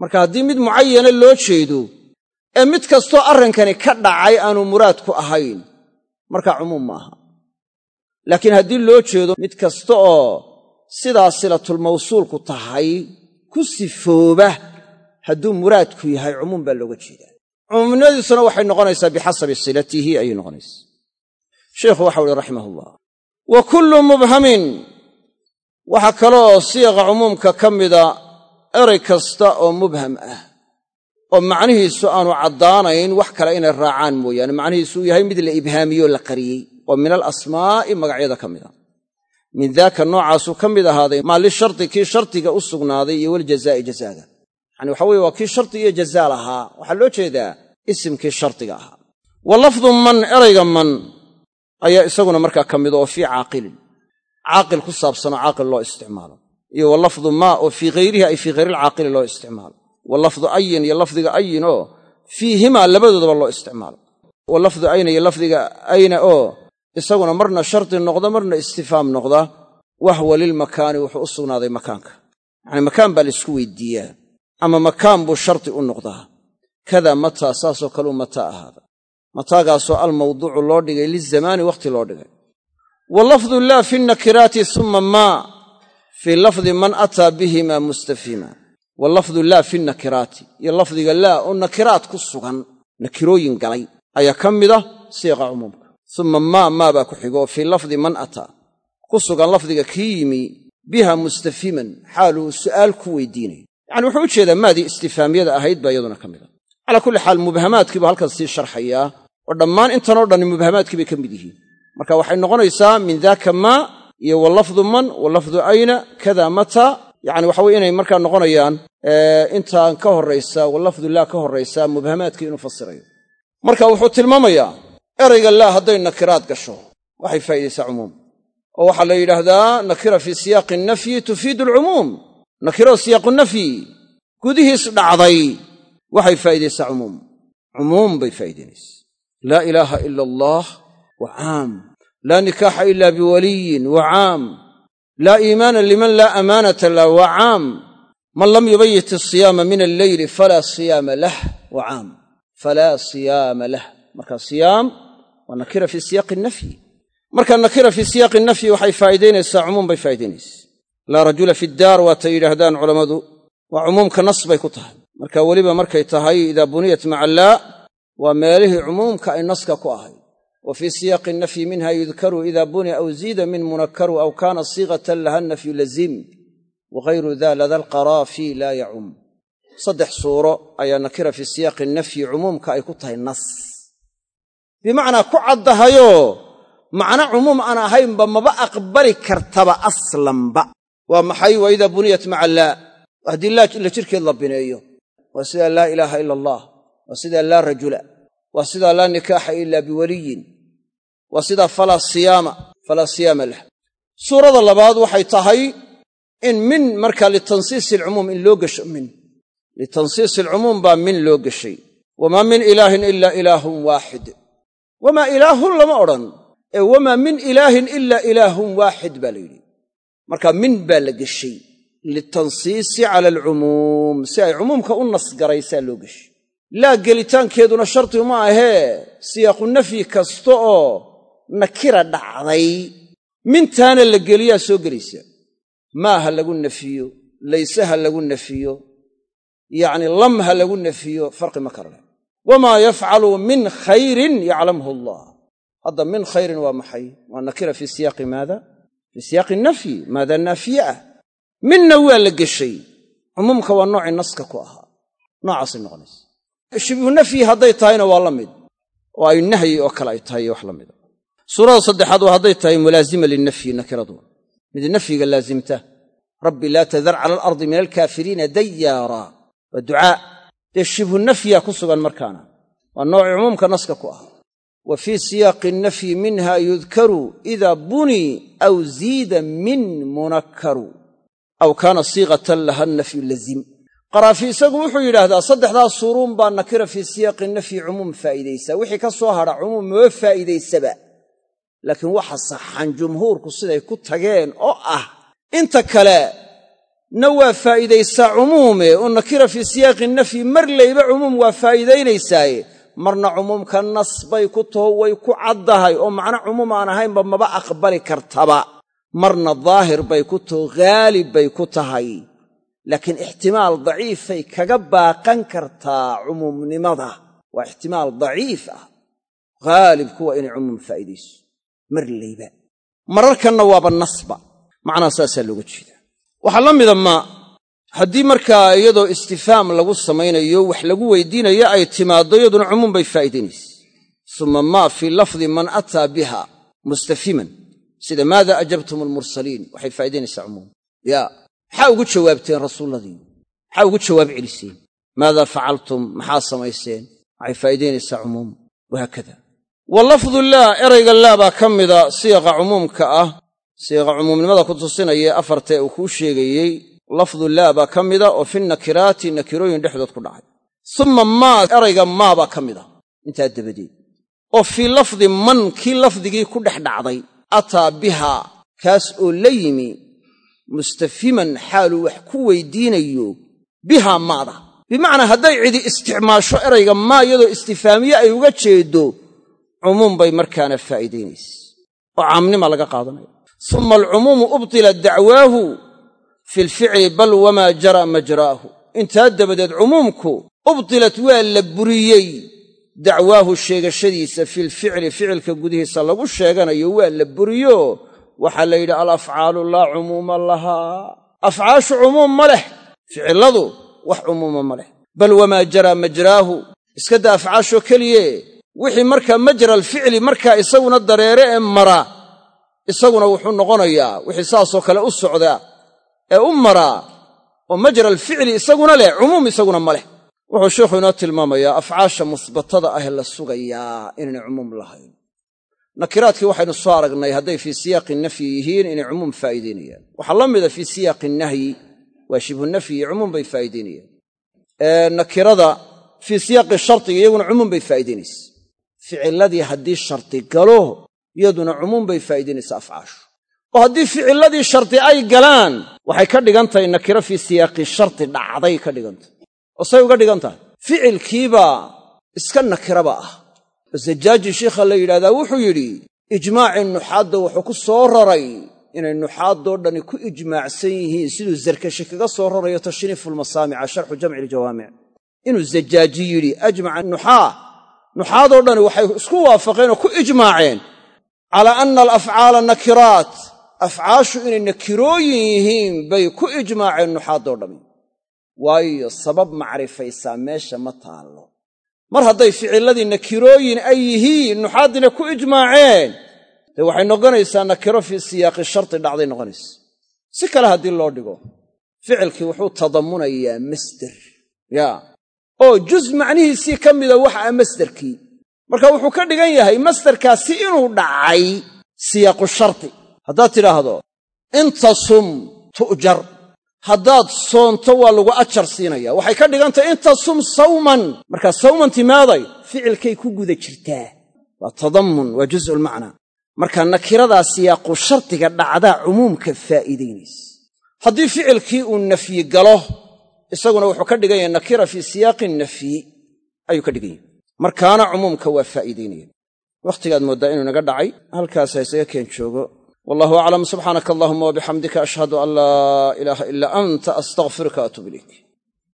Marka haddii mid mucayana loo jeedo ee mid kastoo arrinkani ka dhacay aanu muraadku ahayn markaa cumuum ma aha laakiin haddii loo jeedo mid kasta oo sidaa silatulmawsuulku tahay ku sifooba hadduu muraadku yahay cumuum baa looga jeedaa. Cumuumnimadiisuna waxay noqonaysaa bixasabi silatihi ayay noqonaysaa. Sheikhu waxau uhi raximahullah wa kullu mubhamin. Waxaa kaloo siiqa cumuumka ka mida erey kasta oo mubham ah oo macnihiisu aanu caddaanayn wax kale inay raacaan mooyaane. Macnihiisu uu yahay mid la ibhaamiyoo la qariyey. Oo min alasmaa'i magacyada ka mida min daaka noocaasuu ka mid ahaaday maa lishardi kii shardiga u sugnaaday iyo waljazaa'i jazaaga. Yani waxa weye waa kii shardi iyo jazaa lahaa waxaa loo jeedaa isimkii shardiga ahaa. Wa lafdu man erayga man ayaa isaguna markaa ka mid oo fii caaqilin. Caaqil ku saabsanoo caaqil loo isticmaalo. Iyo wa lafdu maa oo fii hayrihi ay fii hayrilcaaqili loo isticmaalo wa lafdu ayin iyo lafdiga ayin oo fiihimaa labadoodaba loo isticmaalo. Wa lafdu ayna iyo lafdiga ayna oo isaguna marna shardi noqda marna istifaam noqda wahwa lilmakaani wuxuu u sugnaaday makaanka. Yacanii makaan baa la isku weydiiyaa ama makaan buu shardi u noqdaa. Kada mataa saasoo kaleu mataa ahaada. Mataagaasoo almawduucu loo dhigay lizamaani wakhti loo dhigay. Wa lafdu laa fi nakiraati summa maa fii lafdi man ataa bihima mustafhima wa lafdu laa fi nakiraati. Iyo lafdiga laa oo nakiraat ku sugan nakirooyin galay ayaa ka mida siiqa cumuumka. Uma maa maa baa ku xigo fii lafdi man ataa ku sugan lafdiga kii yimi biha mustafiman xaaluu su'aal ku weydiinayo yacani wuxuu u jeedaa maadii istifaamiyada ahayd baa iyaduna ka mida calaa kulli xaal mubhamaadkii buu halkan sii sharxayaa oo dhammaan intanoo dhanni mubhamaadkii bay ka mid yihiin. Marka waxay noqonaysaa min daaka maa iyo wa lafdu man wa lafdu ayna kada mata yacani waxa weye inay markaa noqonayaan intaan ka horraysa wa lafdu laa ka horraysa mubhamaadkii inuu fasirayo marka wuxuu tilmaamayaa erayga laa hadday nakiraad gasho waxay faa'idaysaa cumuum oo waxaa la yidhaahdaa nakira fii siyaaqi nafyi tufiidu alcumuum nakiro siyaaqu nafyi gudihiis dhacday waxay faa'idaysaa cumuum cumuum bay faa'idaynaysa laa ilaaha ila allah wa caam. Laa nikaaxa ila biwaliyin wa caam laa iimaana liman laa amaanata lah wa caam. Man lam yubayit asiyaama min alleyli falaa siyaama lah wa caam. Falaa siyaama lah. Marka siyaam waa nakira fii siyaaqi nafyi marka nakira fii siyaaqi nafyi waxay faa'idaynaysaa cumuum bay faa'idaynaysa laa rajula fi daar waatay yidhaahdaan culammadu waa cumuumka nas bay ku tahay. Marka weliba markay tahay idaa buniyat maca laa waa meelihii cumuumka ay naska ku ahayd wa fii siyaaqi nafyi minha yudkaru ida buniya aw ziida min munakaru aw kaana siigatan laha nafyu lazim wagayru da lada alqaraafi laa yacum. Saddex suuro ayaa nakira fii siyaaqi nafyi cumuumka ay ku tahay nas. Bimacnaa ku caddahayoo macno cumuum aan ahaynba maba aqbali kartaba aslanba. Waa maxay? Waa idaa buniyat maca laa. Haddii laa la jirkeed la bineeyo. Waa sidaa laa ilaaha ila allah waa sidaa laa rajula. Waa sidaa laa nikaaxa ila biwaliyin waa sidaa falaa siyaama falaa siyaama lah suurada labaad waxay tahay in min marka litansiisi alcumuum in loo gesho min. Litansiisi alcumuum baa min loo geshay wamaa min ilaahin ila ilaahun waaxid wamaa ilaahun lama odhan ee wamaa min ilaahin ila ilaahun waaxid baa la yidhi. Marka min baa la geshay litansiisi cala alcumuum si ay cumuumka u nasgaraysaa loo geshay laa gelitaankeeduna shardi uma ahee siyaaqu nafyi kasta oo nakira dhacday. Mintaana la geliyaa soo gelaysa. Maa ha lagu nafiyo layse ha lagu nafiyo yacni lam ha lagu nafiyo farqi ma kala leh wamaa yafcalu min khayrin yaclamhu allah. Hadda min khayrin waa maxay? Waa nakira fii siyaaqi maada? Fii siyaaqi nafyi maada naafiye ah. Minna waa la geshay. Cumuumka waa noocii naska ku ahaa. Noocaasay noqonaysa. Shibhu nafyi hadday tahayna waa la mid. Oo ay nahyi oo kale ay tahay wax la mida suurada saddexaad waa hadday tahay mulaazima linafyi nakiradu. Mid nafyiga laazimta. Rabbi laa tadar cala alardi min alkaafiriina dayaara. Waa ducaa. Dee shibhu nafya ku sugan markaana. Waa noocii cumuumka naska ku ah. Wa fii siyaaqi nafyi minha yudkaru ida buni aw ziida min munakkaru. Aw kaana siiqatan laha nafyu lazim qaraafi isagu wuxuu yidhaahdaa saddexdaas suuruun baa nakira fii siyaaqi nafyi cumuum faa'iidaysaa wixii ka soo hadha cumuum moo faa'iidaysaba laakiin waxa saxan jumhuurku siday ku tageen oo ah inta kale na waa faa'iidaysaa cumuume oo nakira fii siyaaqi nafyi mar layba cumuum waa faa'iidaynaysaaye marna cumuumka nas bay ku taho way ku caddahay oo macno cumuum aan ahaynba maba aqbali kartaba. Marna daahir bay ku taho haalib bay ku tahay. Laakiin ixtimaal daciifay kaga baaqan kartaa cumuumnimada. Waa ixtimaal daciif ah. Haalibku waa inay cumuum faa'iidayso mar layba. Mararkanna waaba nasba. Macnaha saasaa looga jeedaa. Waxaa la mida ma haddii markaa iyadoo istifaam lagu samaynayo wax lagu weydiinayo ay timaaddo iyaduna cumuum bay faa'iidaynaysa suma maa fii lafdi man ataa biha mustafiman. Sida maada ajabtum almursaliin waxay faa'idaynaysaa cumuum. Yaa maxaa ugu jawaabteen rasuulladii maxaa ugu jawaab celiseen? Maadaa facaltum maxaa samayseen? Waxay faa'idaynaysaa cumuum. Wahaakada wa lafdu laa erayga laa baa ka mida siiqa cumuumka ah. Siiqa cumuumnimada ku tusinaya afartee uu kuu sheegayey lafdu laa baa ka mida oo fi nakiraati nakirooyin dhexdood ku dhacay. Summa maa erayga maa baa ka mida. Intaa dabadeed. Oo fii lafdi man kii lafdigii ku dhex dhacday ataa bihaa kaas oo la yimi mustafiman xaaluu wax ku weydiinayo bihaa maada. Bimacnaa hadday cidi isticmaasho erayga maa iyadoo istifaamiye ay uga jeeddo cumuum bay markaana faa'iidaynaysa oo caamnima laga qaadanaya summa alcumuumu ubtila dacwaahu fi lficli bal wamaa jara majraahu. Intaa dabadeed cumuumku ubtilat waa la buriyey dacwaahu sheegashadiisa filficli ficilka gudihiisa lagu sheeganayo waa la buriyo. Waxaa la yidhi alafcaalu laa cumuuma lahaa afcaashu cumuum ma leh ficiladu wax cumuuma ma leh. Bal wamaa jaraa majraahu. Iska daa afcaashoo keliye wixii markaa majra alficli markaa isaguna dareere ee mara isaguna wuxuu noqonayaa wixii saasoo kale u socda ee u maraa oo majra alficli isaguna leh cumuum isaguna ma leh. Wuxuu sheikhu inoo tilmaamayaa afcaasha musbatada ah ee la sugayaa inaynay cumuum lahayn. Nakiraadkii waxaynu soo aragnay hadday fii siyaaqi nafyi yihiin inay cumuum faa'iidaynayaan. Waxaa la mida fii siyaaqi nahyi waa shibhu nafyi iyo cumuum bay faa'iidaynayaan. Nakirada fii siyaaqi shardiga iyaguna cumuum bay faa'iidaynaysa ficiladii haddii shardi galo iyaduna cumuum bay faa'iidaynaysaa afcaashu. oo haddii ficiladii shardi ay galaan waxay ka dhigan tahay nakiro fii siyaaqi shardi dhacday ka dhigan tahay oo say uga dhigan tahay ficilkiibaa iska nakiraba ah. oo sajaaji shiikha la yidhahdaa wuxuu yidhi ijmaacii nuxaadda wuxuu ku soo raray inay nuxaaddoo dhani ku ijmaacsan yihiin siduu zarkashi kaga soo rarayo tashriifulmasaamica sharxu jamci iljawaamic inuu zajaaji yidhi ajmaca nuxaa nuxaadoo dhani waxay isku waafaqeen oo ku ijmaaceen calaa anna alafcaala nakiraat. Afcaashu inay nakirooyin yihiin bay ku ijmaaceen nuxaaddoo dhami waayo sabab macrifaysaa meesha ma taallo. Mar hadday ficiladii nakirooyin ay yihiin nuxaaddina ku ijmaaceen. Dee waxay noqonaysaa nakiro fii siyaaqi sharti dhacday noqonaysa. Si kale haddii loo dhigo ficilkii wuxuu tadammunayaa masder yaa oo juz macnihiisii ka mida waxa a masderkii marka wuxuu ka dhigan yahay masderkaasi inuu dhacay siyaaqu sharti. Haddaad tidhaahdo intasum tu'jar. Haddaad soonto waa lagu ajar siinaya. Waxay ka dhigantahay intasum sawman. Markaa sawman timaaday ficilkay ku guda jirtaa. Waa tadammun waa juz'ulmacnaa marka nakiradaa siyaaqu shardiga dhacdaa cumuumka faa'iidaynaysa haddii ficilkii uu nafyi galo isaguna wuxuu ka dhigan yahay nakira fii siyaaqi nafyi ayuu ka dhigan yahay. Markaana cumuumka waa faa'iidaynaya. Wakhtigaad mooddaa inuu naga dhacay halkaasa isaga keen joogo. Wallahu aclam subxaanaka allahuma wabixamdika ashhadu an laa ilaaha ilaa anta astaqfiruka atuub ilayk